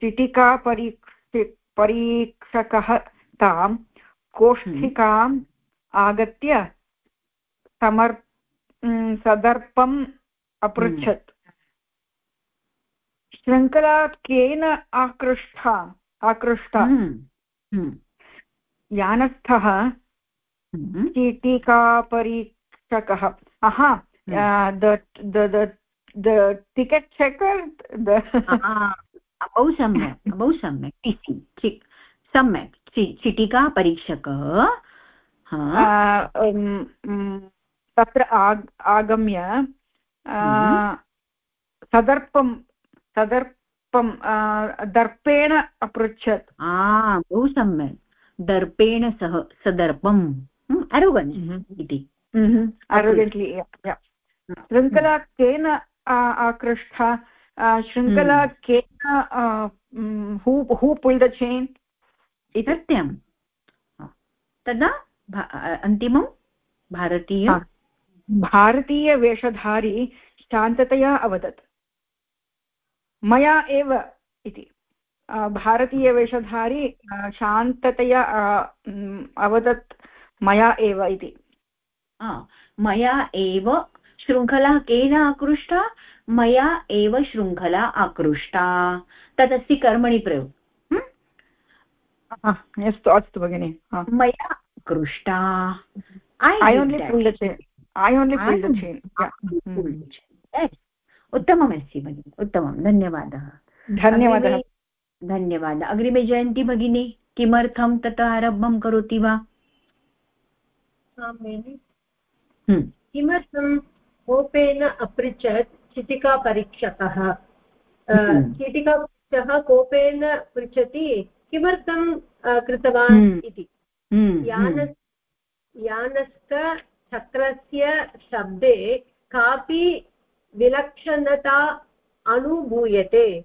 चिटिका परीक्ष परीक्षकः तां कोष्ठिकाम् आगत्य समर् सदर्पम् अपृच्छत्। शृङ्खला केन आकृष्टा। आकृष्टा हम्म, हम्म। यानस्थः चीटिकापरीक्षकः। हा टिकेट् चेकर् बहु सम्यक् बहु सम्यक्। सम्यक्। चिटिका परीक्षकः तत्र आगम्य हम्म। सदर्पं सदर्पं दर्पेण अपृच्छत्। बहु सम्यक्। दर्पेण सह सदर्पम्। अरोगन् इति। अरोगेण्ट्लि शृङ्खला केन आकृष्टा शृङ्खला केन हू हू पुल् द चेन् सत्यं। तदा अन्तिमं भारतीय भारतीयवेषधारी शान्ततया अवदत्। मया एव इति भारतीयवेषधारी शान्ततया अवदत् मया एव इति। मया एव शृङ्खला केन आकृष्टा? मया एव शृङ्खला आकृष्टा। तदस्ति कर्मणि प्रयोग अस्तु अस्तु भगिनि मया कृष्टा उत्तममस्ति भगिनि उत्तमं धन्यवादः धन्यवादः धन्यवादः अग्रिमे जयन्ती भगिनी किमर्थं तत् आरम्भं करोति वा हम्म। किमर्थं कोपेन अपृच्छत् चिटिकापरीक्षकः हम्म। चिटिकापरीक्षः कोपेन पृच्छति किमर्थं कृतवान् हम्म। इति हम्म, यान हम्म। यानस्थचक्रस्य शब्दे कापि विलक्षणता अनुभूयते।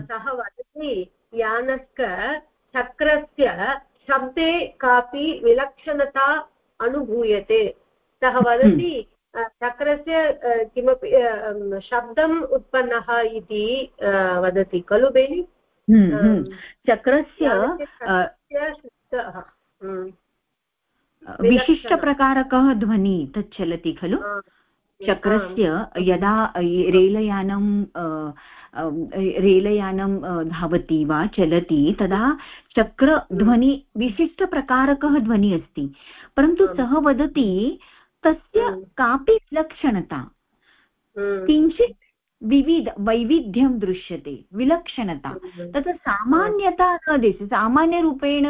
सः वदति यानस्कचक्रस्य शब्दे कापि विलक्षणता अनुभूयते। सः वदति चक्रस्य किमपि शब्दम् उत्पन्नः इति वदति। खलु बेनि? हम्म, हम्म। चक्रस्य विशिष्टप्रकारकः ध्वनि तत् चलति खलु चक्रस्य यदा रेलयानं रेलयानं धावति वा चलति तदा चक्रध्वनि विशिष्टप्रकारकः ध्वनिः अस्ति। परन्तु सः वदति तस्य कापि लक्षणता किञ्चित् विविध वैविध्यं दृश्यते विलक्षणता। हम्म। तत्र सामान्यता न दृश्यते सामान्यरूपेण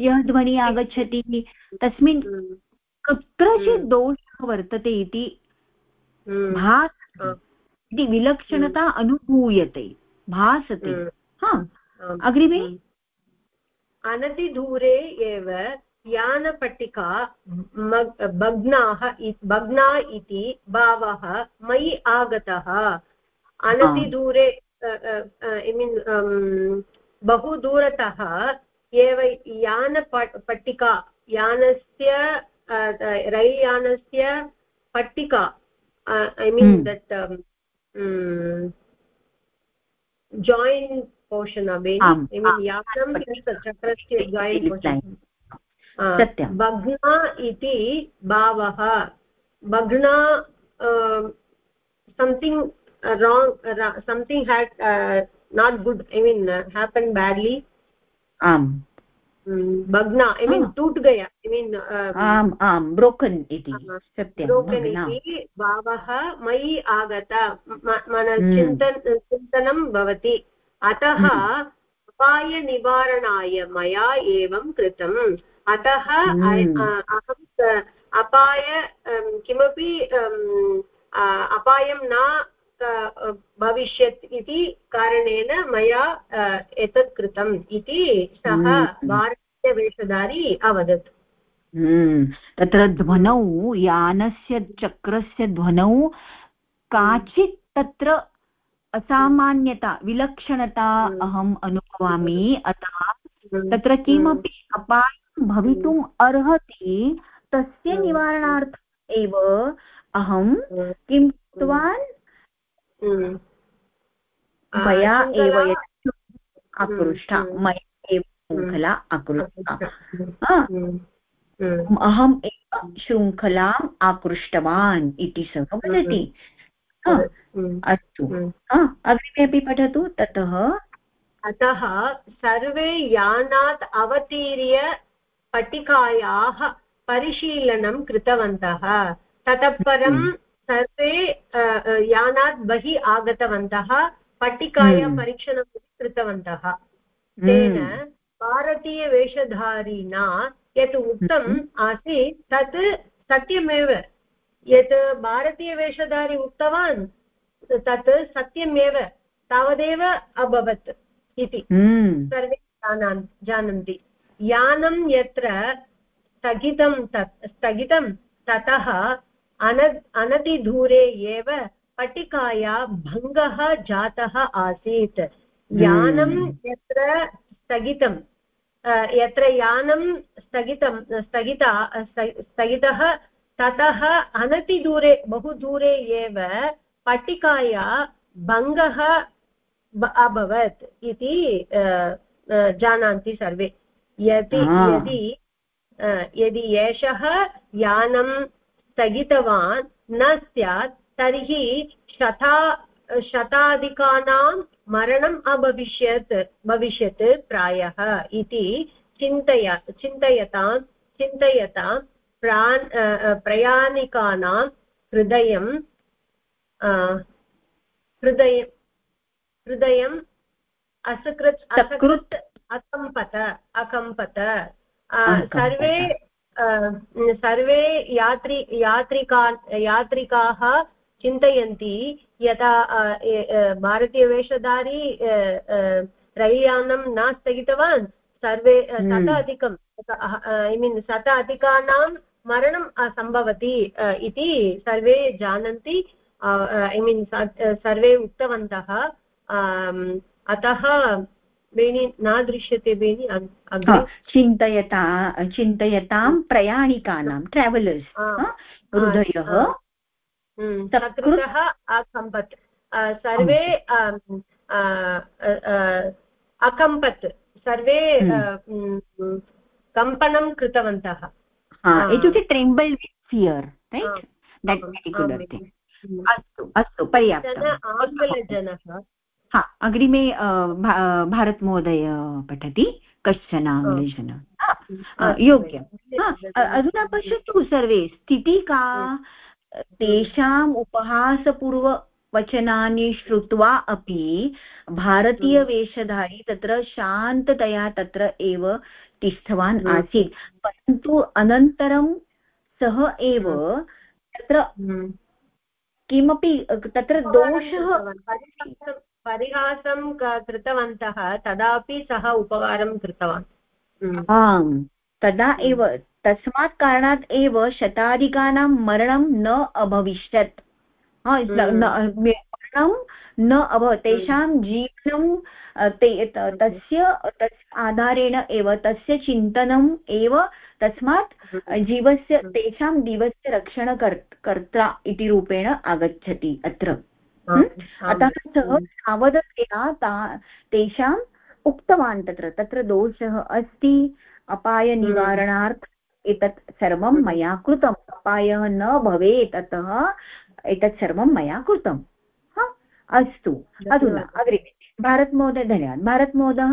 यः ध्वनिः आगच्छति तस्मिन् हम्म। कुत्रचित् हम्म। दोषः वर्तते इति भास इति विलक्षणता अनुभूयते भासते हा अग्रिमे अनतिदूरे एव यानपट्टिका भग्नाः भग्ना इति भावः मयि आगतः अनतिदूरे ऐ मीन् बहु दूरतः एव यानपट्टिका यानस्य रैल् यानस्य पट्टिका I mean that joining portion I mean यानं चक्रस्य जायिन् पोर्षन् भग्ना इति भावः भग्ना something uh, wrong uh, something had uh, not good i mean uh, happened badly आम् भग्ना ऐ मीन् टूट् गया ऐ मीन् आम् आम् ब्रोकन् इति ब्रोकन् इति भावः मयि आगत मन चिन्तन चिन्तनं भवति अतः अपायनिवारणाय मया एवं कृतम् अतः अहम् अपाय किमपि अपायं न भविष्यत् इति कारणेन मया एतत् कृतम् इति सः हम्म। भारतीयवेषधारी अवदत् हम्म। तत्र ध्वनौ यानस्य चक्रस्य ध्वनौ काचित् तत्र असामान्यता विलक्षणता हम्म। अहम् अनुभवामि अतः तत्र किमपि अपायं भवितुम् अर्हति तस्य निवारणार्थम् एव अहं किं कृतवान् मया एव आकृष्टा मया एव शृङ्खला आकृष्टा अहम् एव शृङ्खलाम् आकृष्टवान् इति सः वदति अस्तु अग्रिमे अपि पठतु ततः अतः सर्वे यानात् अवतीर्य पट्टिकायाः परिशीलनं कृतवन्तः ततः परं। सर्वे यानात् बहिः आगतवन्तः पट्टिकाया हम्म। परीक्षणं कृतवन्तः। तेन हम्म। भारतीयवेषधारिणा यत् उक्तम् आसीत् तत् सत्यमेव। यत् भारतीयवेषधारी उक्तवान् तत् सत्यमेव तावदेव अभवत् इति। सर्वे जानान् जानन्ति। यानं यत्र स्थगितं तत् स्थगितं ततः अन अनतिदूरे एव पट्टिकाया भङ्गः जातः आसीत्। यानं यत्र स्थगितं यत्र यानं स्थगितं स्थगिता स्थगितः ततः अनतिदूरे बहु दूरे एव पट्टिकाया भङ्गः अभवत् इति जानन्ति सर्वे। यदि यदि यदि एषः यानं स्थगितवान् न स्यात् तर्हि शता शताधिकानां मरणम् अभविष्यत् भविष्यत् प्रायः इति चिन्तय चिन्तयतां चिन्तयतां प्रान् प्रयाणिकानां हृदयं हृदय हृदयम् असकृत् असकृत् अकम्पत अकम्पत सर्वे सर्वे यात्री यात्रिका यात्रिकाः चिन्तयन्ति यथा भारतीयवेषधारी रैल्यानं न स्थगितवान् सर्वे हम्म। शत अधिकं ऐ मीन् शत अधिकानां मरणं सम्भवति इति सर्वे जानन्ति ऐ मीन् सर्वे उक्तवन्तः अतः बेनि न दृश्यते बेनि चिन्तयता चिन्तयतां प्रयाणिकानां ट्रावेलर्स् हृदयः। सकृतः अकम्पत् सर्वे अकम्पत् सर्वे कम्पनं कृतवन्तः। इत्युक्ते tremble fear right that particular thing अस्तु अस्तु पर्याप्तम् आङ्ग्लजनः हा अग्रिमे भारतमहोदय पठति कश्चन आङ्ग्लजन योग्यम्। अधुना पश्यतु सर्वे स्थितिः का? तेषाम् उपहासपूर्ववचनानि श्रुत्वा अपि भारतीयवेषधारी तत्र शान्ततया तत्र एव तिष्ठवान् हम्म। आसीत्। परन्तु अनन्तरं सः एव हम्म। तत्र हम्म। किमपि तत्र दोषः परिहासं कृतवन्तः तदापि सः उपकारं कृतवान्। आम् तदा एव तस्मात् कारणात् एव शताधिकानां मरणं न अभविष्यत्। मरणं न अभवत् तेषां जीवनं ते तस्य तस्य आधारेण एव तस्य चिन्तनम् एव तस्मात् जीवस्य तेषां जीवस्य रक्षणकर् इति रूपेण आगच्छति अत्र। अतः सः सावधतया ता तेषाम् उक्तवान् तत्र तत्र दोषः अस्ति अपायनिवारणार्थम् एतत् सर्वं मया कृतम् अपायः न भवेत् अतः एतत् सर्वं मया कृतम्। अस्तु अधुना अग्रिमे भारतमहोदय धन्यवादः। भारतमहोदयः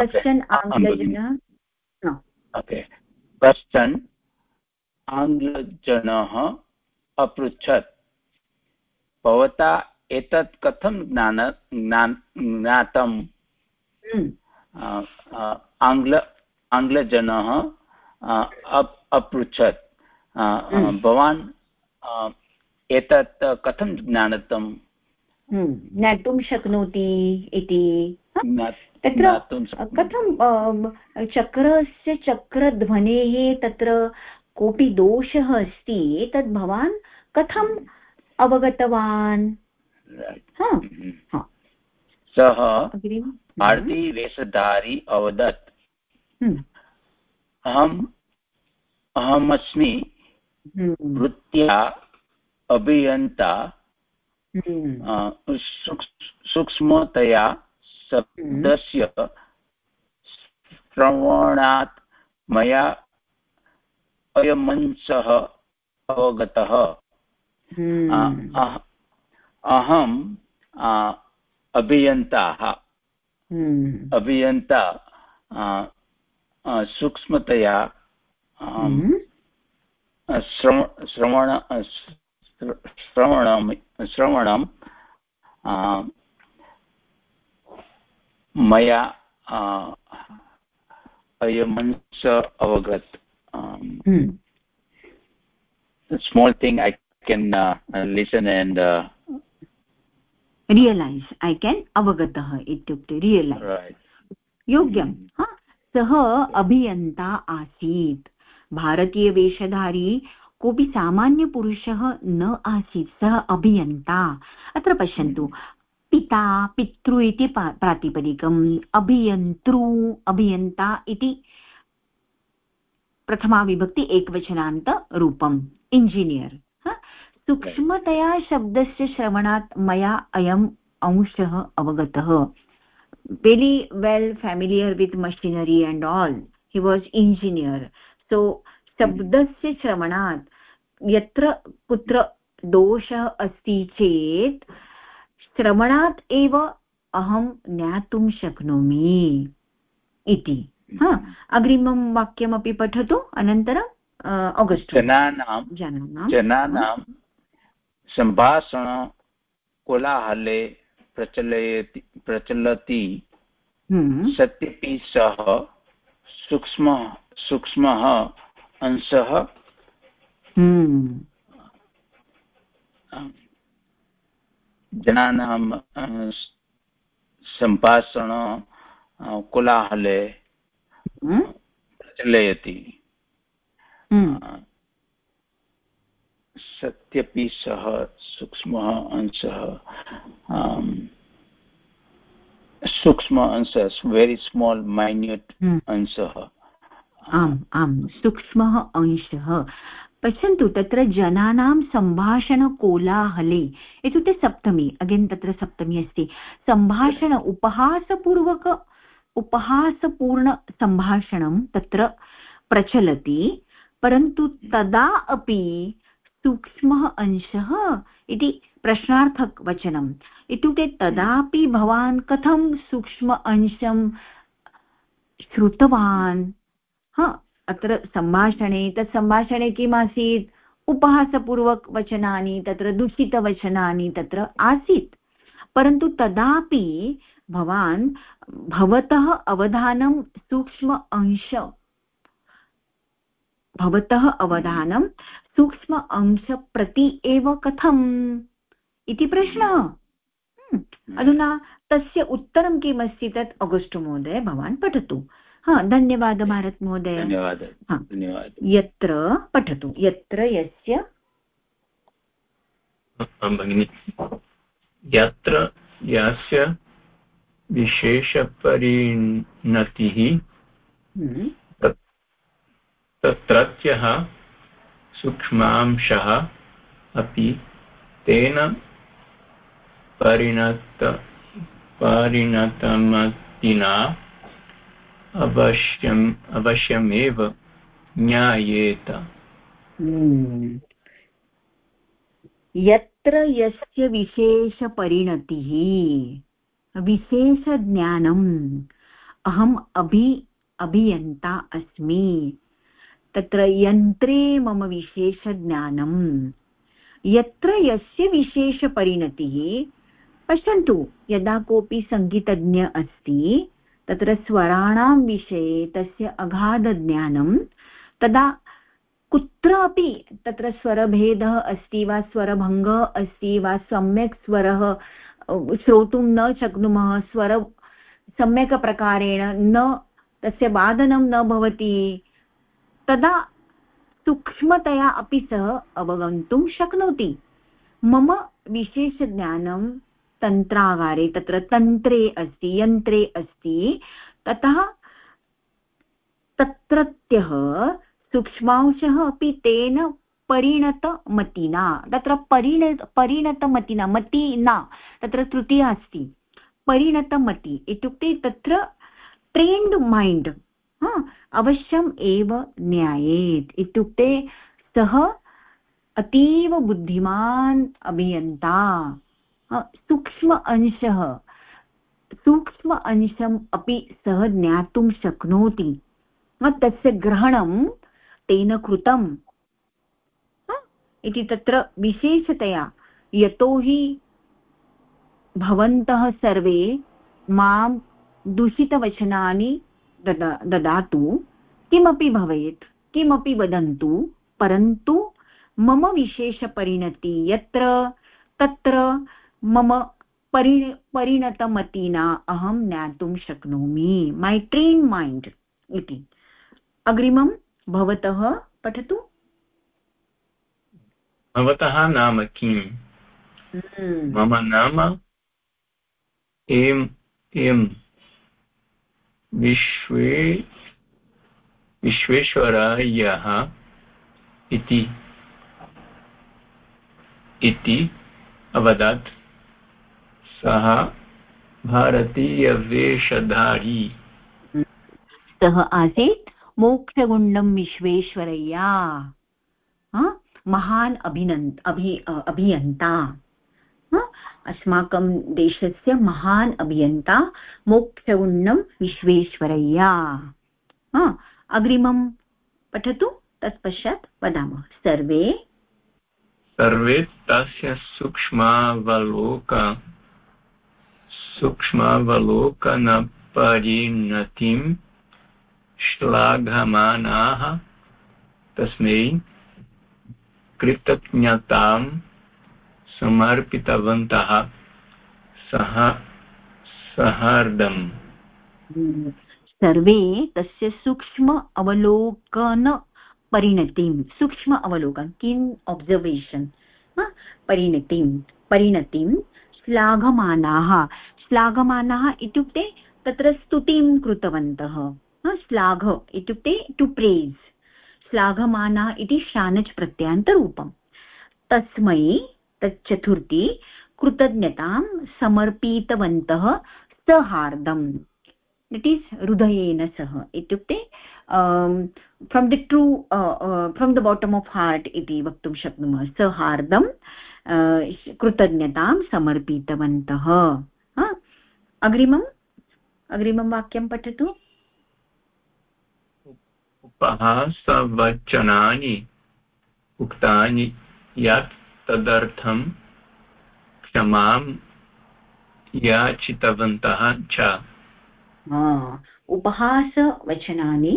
कश्चन आङ्ग्लजनः? कश्चन आङ्ग्लजनः अपृच्छत्? भवता एतत् कथं ज्ञान ज्ञातम्? हम्म। आङ्ग्ल आङ्ग्लजनः अपृच्छत्। हम्म। भवान् एतत् कथं ज्ञातम् हम्म, ज्ञातुं शक्नोति इति। तत्र कथं चक्रस्य चक्रध्वनेः तत्र कोऽपि दोषः अस्ति तद् भवान् कथम् अवगतवान्। सः भारतीयवेषधारी अवदत् अहम् अहमस्मि हम्म। वृत्त्या अभियन्ता हम्म। सूक्ष्मतया शब्दस्य श्रवणात् मया अयमंशः अवगतः हम्म। अहम् अभियन्ताः हम्म। अभियन्ता सूक्ष्मतया हम्म। श्रवण श्रवणं श्रवणं मया अयमंश अवगत small thing i can uh, listen and uh, realise I can अवगतः इत्युक्ते रियलैस् योग्यं हा सः अभियन्ता आसीत् भारतीयवेषधारी कोऽपि सामान्यपुरुषः न आसीत् सः अभियन्ता अत्र पश्यन्तु पिता पितृ इति प्रातिपदिकम् अभियन्तृ अभियन्ता इति प्रथमाविभक्ति एकवचनान्तरूपम् इञ्जिनियर् सूक्ष्मतया शब्दस्य श्रवणात् मया अयम् अंशः अवगतः। Very well familiar with machinery and all he was engineer so शब्दस्य श्रवणात् यत्र कुत्र दोषः अस्ति चेत् श्रवणात् एव अहं ज्ञातुं शक्नोमि इति। अग्रिमं वाक्यमपि पठतु अनन्तरं आगस्ट् जनानां जनानां सम्भाषण कोलाहले प्रचलयति प्रचलति हम्म। सत्यपि सः सूक्ष्म सूक्ष्मः अंशः हम्म। जनानां सम्भाषण कोलाहले हम्म। प्रचलयति सत्यपि सः सूक्ष्मः अंशः। सूक्ष्म अंशः वेरि स्माल् मैन्यूट् अंशः। आम् आम् सूक्ष्मः अंशः। पश्यन्तु तत्र जनानां सम्भाषणकोलाहले इत्युक्ते सप्तमी अगेन् तत्र सप्तमी अस्ति। सम्भाषण उपहासपूर्वक उपहासपूर्णसम्भाषणं तत्र प्रचलति परन्तु तदा अपि सूक्ष्मः अंशः इति प्रश्नार्थकवचनम्। इत्युक्ते तदापि भवान् कथं सूक्ष्म अंशं श्रुतवान्? हा, अत्र सम्भाषणे, तत् सम्भाषणे किम् आसीत् उपहासपूर्वक वचनानि तत्र दूषितवचनानि तत्र आसीत्। परन्तु तदापि भवान् भवतः अवधानं सूक्ष्म अंश भवतः अवधानं सूक्ष्म अंशप्रति एव कथम् इति प्रश्नः। हम्म। अधुना तस्य उत्तरं किमस्ति तत् अगस्ट् महोदय भवान् पठतु। हा धन्यवादः भारत महोदय यत्र पठतु यत्र यस्य। भगिनि। यत्र यस्य विशेषपरिणतिः हम्म। तत्रत्यः सूक्ष्मांशः अपि तेन परिणत परिणतमतिना अवश्यम् अवश्यमेव ज्ञायेत हम्म। यत्र यस्य विशेषपरिणतिः, विशेषज्ञानम्, अहम् अभि अभियन्ता अस्मि तत्र यन्त्रे मम विशेषज्ञानम्। यत्र यस्य विशेषपरिणतिः, पश्यन्तु, यदा कोऽपि सङ्गीतज्ञ अस्ति, तत्र स्वराणां विषये, तस्य अगाधज्ञानं, तदा कुत्रापि तत्र स्वरभेदः अस्ति वा स्वरभङ्गः अस्ति वा, सम्यक् स्वरः श्रोतुं न शक्नुमः, स्वर सम्यक् प्रकारेण न, तस्य वादनं न भवति तदा सूक्ष्मतया अपि सः अवगन्तुं शक्नोति। मम विशेषज्ञानं तन्त्रागारे, तत्र तन्त्रे अस्ति, यन्त्रे अस्ति, ततः तत्रत्यः सूक्ष्मांशः अपि तेन परिणतमतिना, तत्र परिण, परिणतमतिना मति न तत्र तृतीया अस्ति, परिणतमति इत्युक्ते तत्र ट्रेन्ड् मैण्ड् अवश्यम् एव न्यायेत्। इत्युक्ते सः अतीव बुद्धिमान् अभियन्ता। सूक्ष्म अंशः। सूक्ष्म अंशम् अपि सः ज्ञातुं शक्नोति। तस्य ग्रहणं तेन कृतम्। इति तत्र विशेषतया यतोहि भवन्तः सर्वे माँ दूषितवचनानि ददातु किमपि भवेत् किमपि वदन्तु परन्तु मम विशेषपरिणति यत्र तत्र मम परि परिणतमतिना अहं ज्ञातुं शक्नोमि। मै ट्रेन् मैण्ड् इति। अग्रिमं भवतः पठतु। भवतः नाम किम्? हम्म। मम नाम एम् एम्। विश्वे विश्वेश्वरायः इति इति अवदत्। सः भारतीयवेषधारी। सः आसीत् मोक्षगुण्डं विश्वेश्वरय्या। महान् अभिनन्त् अभि अभियन्ता। अस्माकं देशस्य महान् अभियन्ता मोक्षगुण्डं विश्वेश्वरय्या। अग्रिमं पठतु तत्पश्चात् वदामः। सर्वे? सर्वे तस्य सूक्ष्मावलोक सूक्ष्मावलोकनपरिणतिं श्लाघमानाः। तस्मै कृतज्ञतां समर्पितवन्तः सः सहार्दम्। सर्वे तस्य सूक्ष्म अवलोकन परिणतिं, सूक्ष्म अवलोकन किम् ऑब्जर्वेशन् परिणतिं परिणतिं श्लाघमानाः। श्लाघमानाः इत्युक्ते तत्र स्तुतिं कृतवन्तः श्लाघ इत्युक्ते टु प्रेस् श्लाघमाना इति शानच् प्रत्ययान्तरूपम्। तस्मै तच्चतुर्थी कृतज्ञतां समर्पितवन्तः सहार्दम्। इट् इस् हृदयेन सह। इत्युक्ते from the true from the bottom of heart इति वक्तुं शक्नुमः। सहार्दं कृतज्ञतां समर्पितवन्तः। अग्रिमम्? अग्रिमं वाक्यं पठतु। उपहासवचनानि, उक्तानि यत् तदर्थं क्षमां याचितवन्तः च। उपहासवचनानि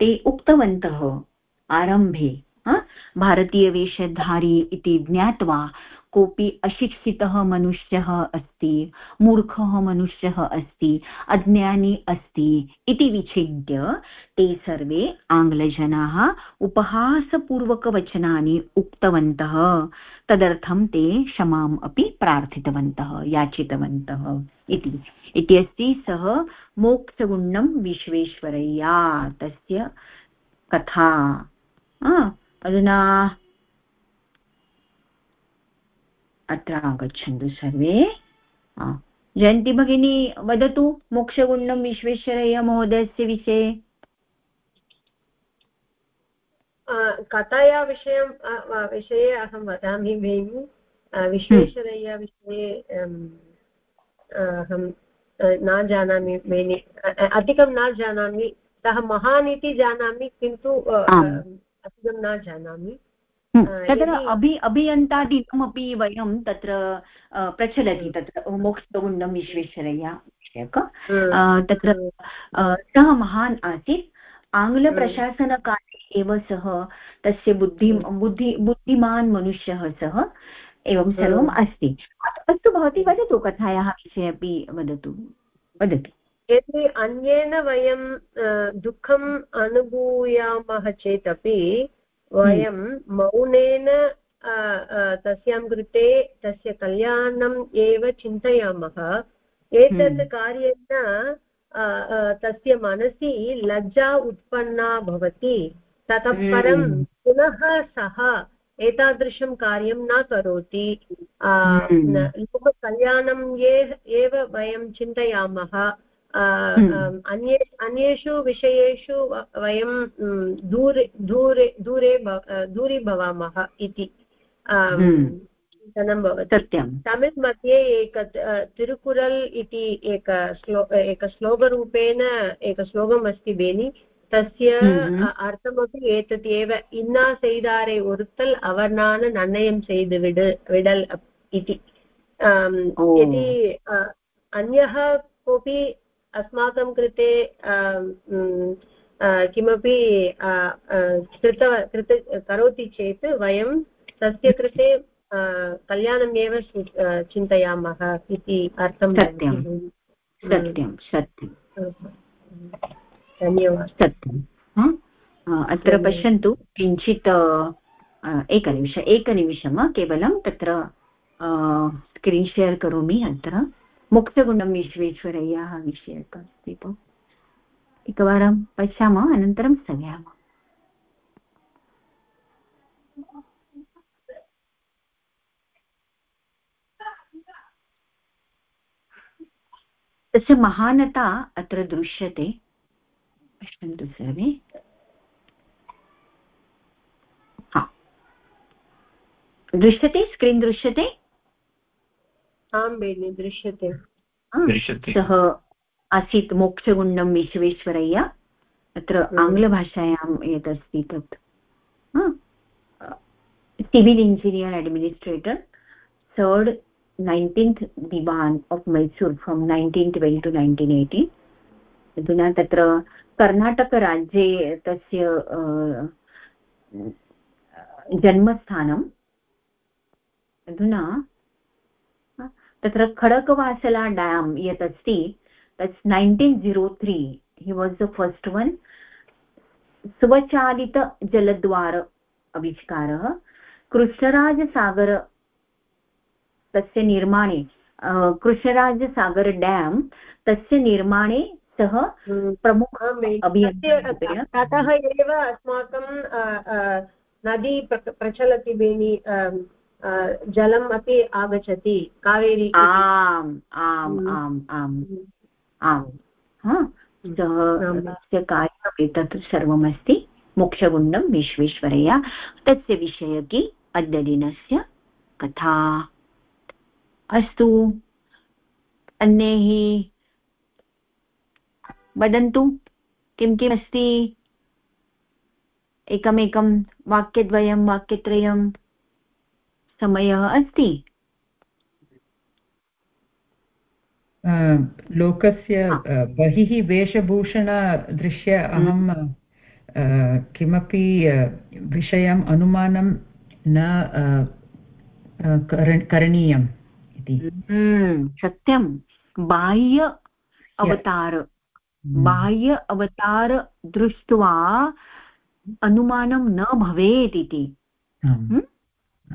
ते उक्तवन्तः आरम्भे भारतीयवेषधारी इति ज्ञात्वा कोऽपि अशिक्षितः मनुष्यः अस्ति, मूर्खः मनुष्यः अस्ति, अज्ञानी अस्ति इति विचिन्त्य ते सर्वे आङ्ग्लजनाः उपहासपूर्वकवचनानि उक्तवन्तः। तदर्थं ते क्षमाम् अपि प्रार्थितवन्तः, याचितवन्तः इति। इति अस्ति सः मोक्षगुण्डं विश्वेश्वरय्या तस्य कथा। अधुना अत्र आगच्छन्तु सर्वे जयन्ती भगिनी वदतु मोक्षगुण्डं विश्वेश्वरय्य महोदयस्य विषये कथाया विषयं विषये अहं वदामि भगिनि विश्वेश्वरय्या विषये अहं न जानामि मेनि अधिकं न जानामि। सः महान् इति जानामि किन्तु अधिकं न जानामि। तत्र अभि अभियन्तादिकमपि वयं तत्र प्रचलति तत्र मोक्षगुण्डं विश्वेश्वरय्या तत्र सः महान् आसीत्। आङ्ग्लप्रशासनकाले एव सः तस्य बुद्धि बुद्धि बुद्धिमान् मनुष्यः सः एवं सर्वम् अस्ति। अस्तु भवती वदतु कथायाः विषये अपि वदतु वदतु। यदि अन्येन वयं दुःखम् अनुभूयामः चेदपि वयं मौनेन तस्यां कृते तस्य कल्याणम् एव चिन्तयामः एतत् हम्म। कार्येण तस्य मनसि लज्जा उत्पन्ना भवति ततः परं हम्म। पुनः सः एतादृशं कार्यं न करोति हम्म। लोककल्याणं ये एव वयं चिन्तयामः हम्म। Hmm. अं, अन्ये अन्येषु विषयेषु वयं दूरे दूरे दूरे अं, दूरी भवामः इति अं, hmm. चिन्तनं भवति। सत्यं तमिळ् मध्ये एक तिरुकुरल् इति एक श्लो एक श्लोकरूपेण एक श्लोकम् अस्ति बेनि। तस्य hmm. अर्थमपि एतत् एव। इन्ना सेय्दारे उरुत्तल् अवर्णान् नन्नयं सेय्द विड विडल् इति। यदि अन्यः कोऽपि अस्माकं कृते किमपि कृत कृत करोति चेत् वयं तस्य कृते कल्याणम् एव चिन्तयामः इति अर्थं सत्यं। सत्यं सत्यं। धन्यवादः। सत्यं। अत्र पश्यन्तु किञ्चित् एकनिमिष एकनिमिषं केवलं तत्र स्क्रीन् शेर् करोमि अत्र। मुक्तगुणं विश्वेश्वरय्याः विषयः अस्ति भो एकवारं पश्यामः अनन्तरं स्थगयामः तस्य महानता अत्र दृश्यते. पश्यन्तु सर्वे. दृश्यते, स्क्रीन् दृश्यते आं भगिनि दृश्यते। सः आसीत् मोक्षगुण्डं विश्वेश्वरय्य। अत्र आङ्ग्लभाषायाम् यदस्ति तत्। Civil engineer administrator third nineteenth Dewan of Mysore from nineteen twelve to nineteen eighteen. अधुना तत्र कर्णाटकराज्ये तस्य जन्मस्थानम्। अधुना तत्र खडकवासला डेम् यत् अस्ति तत् nineteen zero three he was the first one स्वचालितजलद्वार आविष्कारः। कृष्णराजसागर तस्य निर्माणे कृष्णराजसागर डेम् तस्य निर्माणे सः हम्म। प्रमुख ततः एव अस्माकं नदी प्रचलति बेनि जलम् अपि आगच्छति कावेरी आम् आम् हम्म। आम् आम् आम्। तस्य कार्यम् एतत् सर्वमस्ति। मोक्षगुण्डं विश्वेश्वरया। तस्य विषयकी अद्यदिनस्य कथा। अस्तु। अन्यैः वदन्तु किं किम् अस्ति एकमेकं वाक्यद्वयं वाक्यत्रयं समयः अस्ति। लोकस्य बहिः वेशभूषणदृश्य अहं किमपि विषयम् अनुमानं न करणीयम् इति। हम्म, सत्यं बाह्य अवतार। हम्म। बाह्य अवतार दृष्ट्वा अनुमानं न भवेत् इति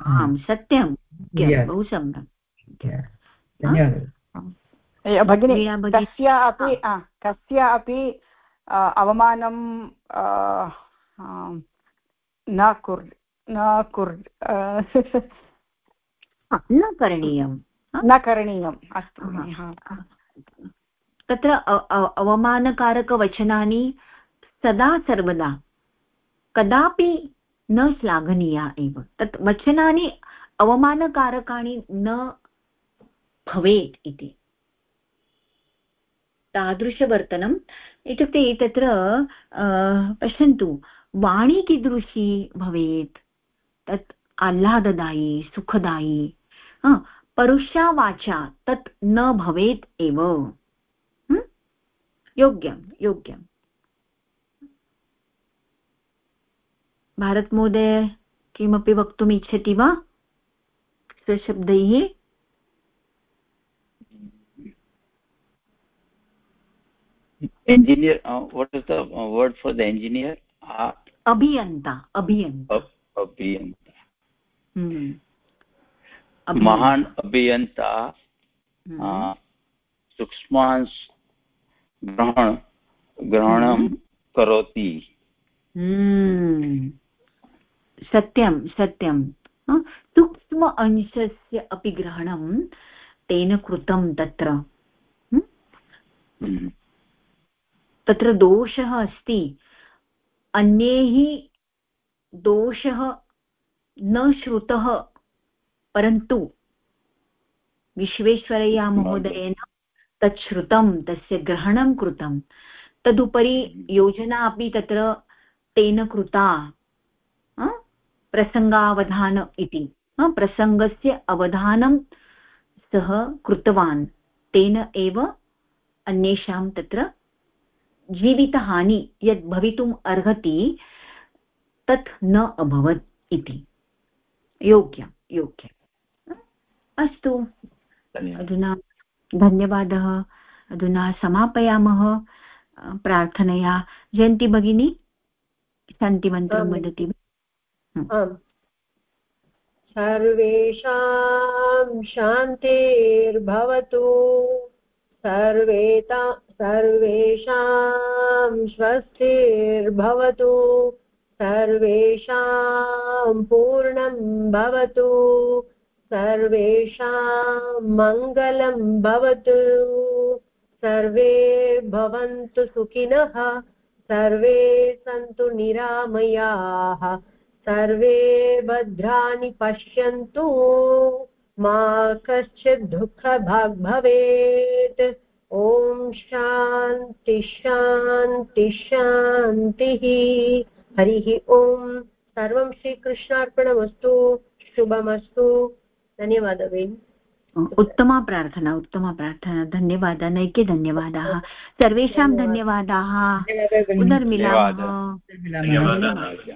हम्म? आम् सत्यं बहु सम्यक्। भगिनि कस्य अपि कस्य अपि अवमानं न कुर् न कुर् न करणीयं। न करणीयम्। अस्तु तत्र अवमानकारकवचनानि सदा सर्वदा। कदापि न श्लाघनीया एव. तत् वचनानि अवमानकारकाणि न भवेत् इति. तादृशवर्तनम् इत्युक्ते तत्र पश्यन्तु वाणी कीदृशी भवेत् तत् आह्लाददायी सुखदायी परुषा वाचा तत् न भवेत् एव. योग्यं योग्यं. भारतमहोदय किमपि वक्तुम् इच्छति वा? स्वशब्दैः engineer what is word for the engineer अभियन्ता हम्म। अभियन्ता। महान् अभियन्ता हम्म। सूक्ष्मांश ग्रहण ग्रहणं हम्म। करोति। सत्यं सत्यं। सूक्ष्म अंशस्य अपि ग्रहणं तेन कृतं तत्र। हम्म। तत्र दोषः अस्ति। अन्यैः दोषः न श्रुतः परन्तु विश्वेश्वरय्या महोदयेन तत् श्रुतं तस्य ग्रहणं कृतं। तदुपरि योजना अपि तत्र तेन कृता। प्रसङ्गावधान इति। प्रसङ्गस्य अवधानं सः कृतवान्। तेन एव अन्येषां तत्र जीवितहानि यद् भवितुम् अर्हति तत् न अभवत् इति। योग्यं योग्यम्। अस्तु। अधुना धन्यवादः। अधुना समापयामः। प्रार्थनया। जयन्ती भगिनी। शान्तिमन्त्रं वदति आम्। सर्वेषां शान्तिर्भवतु। सर्वेता सर्वेषां स्वस्तिर्भवतु। सर्वेषां पूर्णं भवतु। सर्वेषां मङ्गलं भवतु। सर्वे भवन्तु सुखिनः। सर्वे सन्तु निरामयाः। सर्वे भद्राणि पश्यन्तु, मा कश्चित् दुःखभाग् भवेत् ॐ शान्ति शान्ति, शान्तिः। हरिः ॐ सर्वं श्रीकृष्णार्पणमस्तु, शुभमस्तु। धन्यवादः उत्तमा प्रार्थना उत्तमा प्रार्थना। धन्यवादः नैके धन्यवादाः। सर्वेषां धन्यवादाः। पुनर्मिलामः। धन्यवादः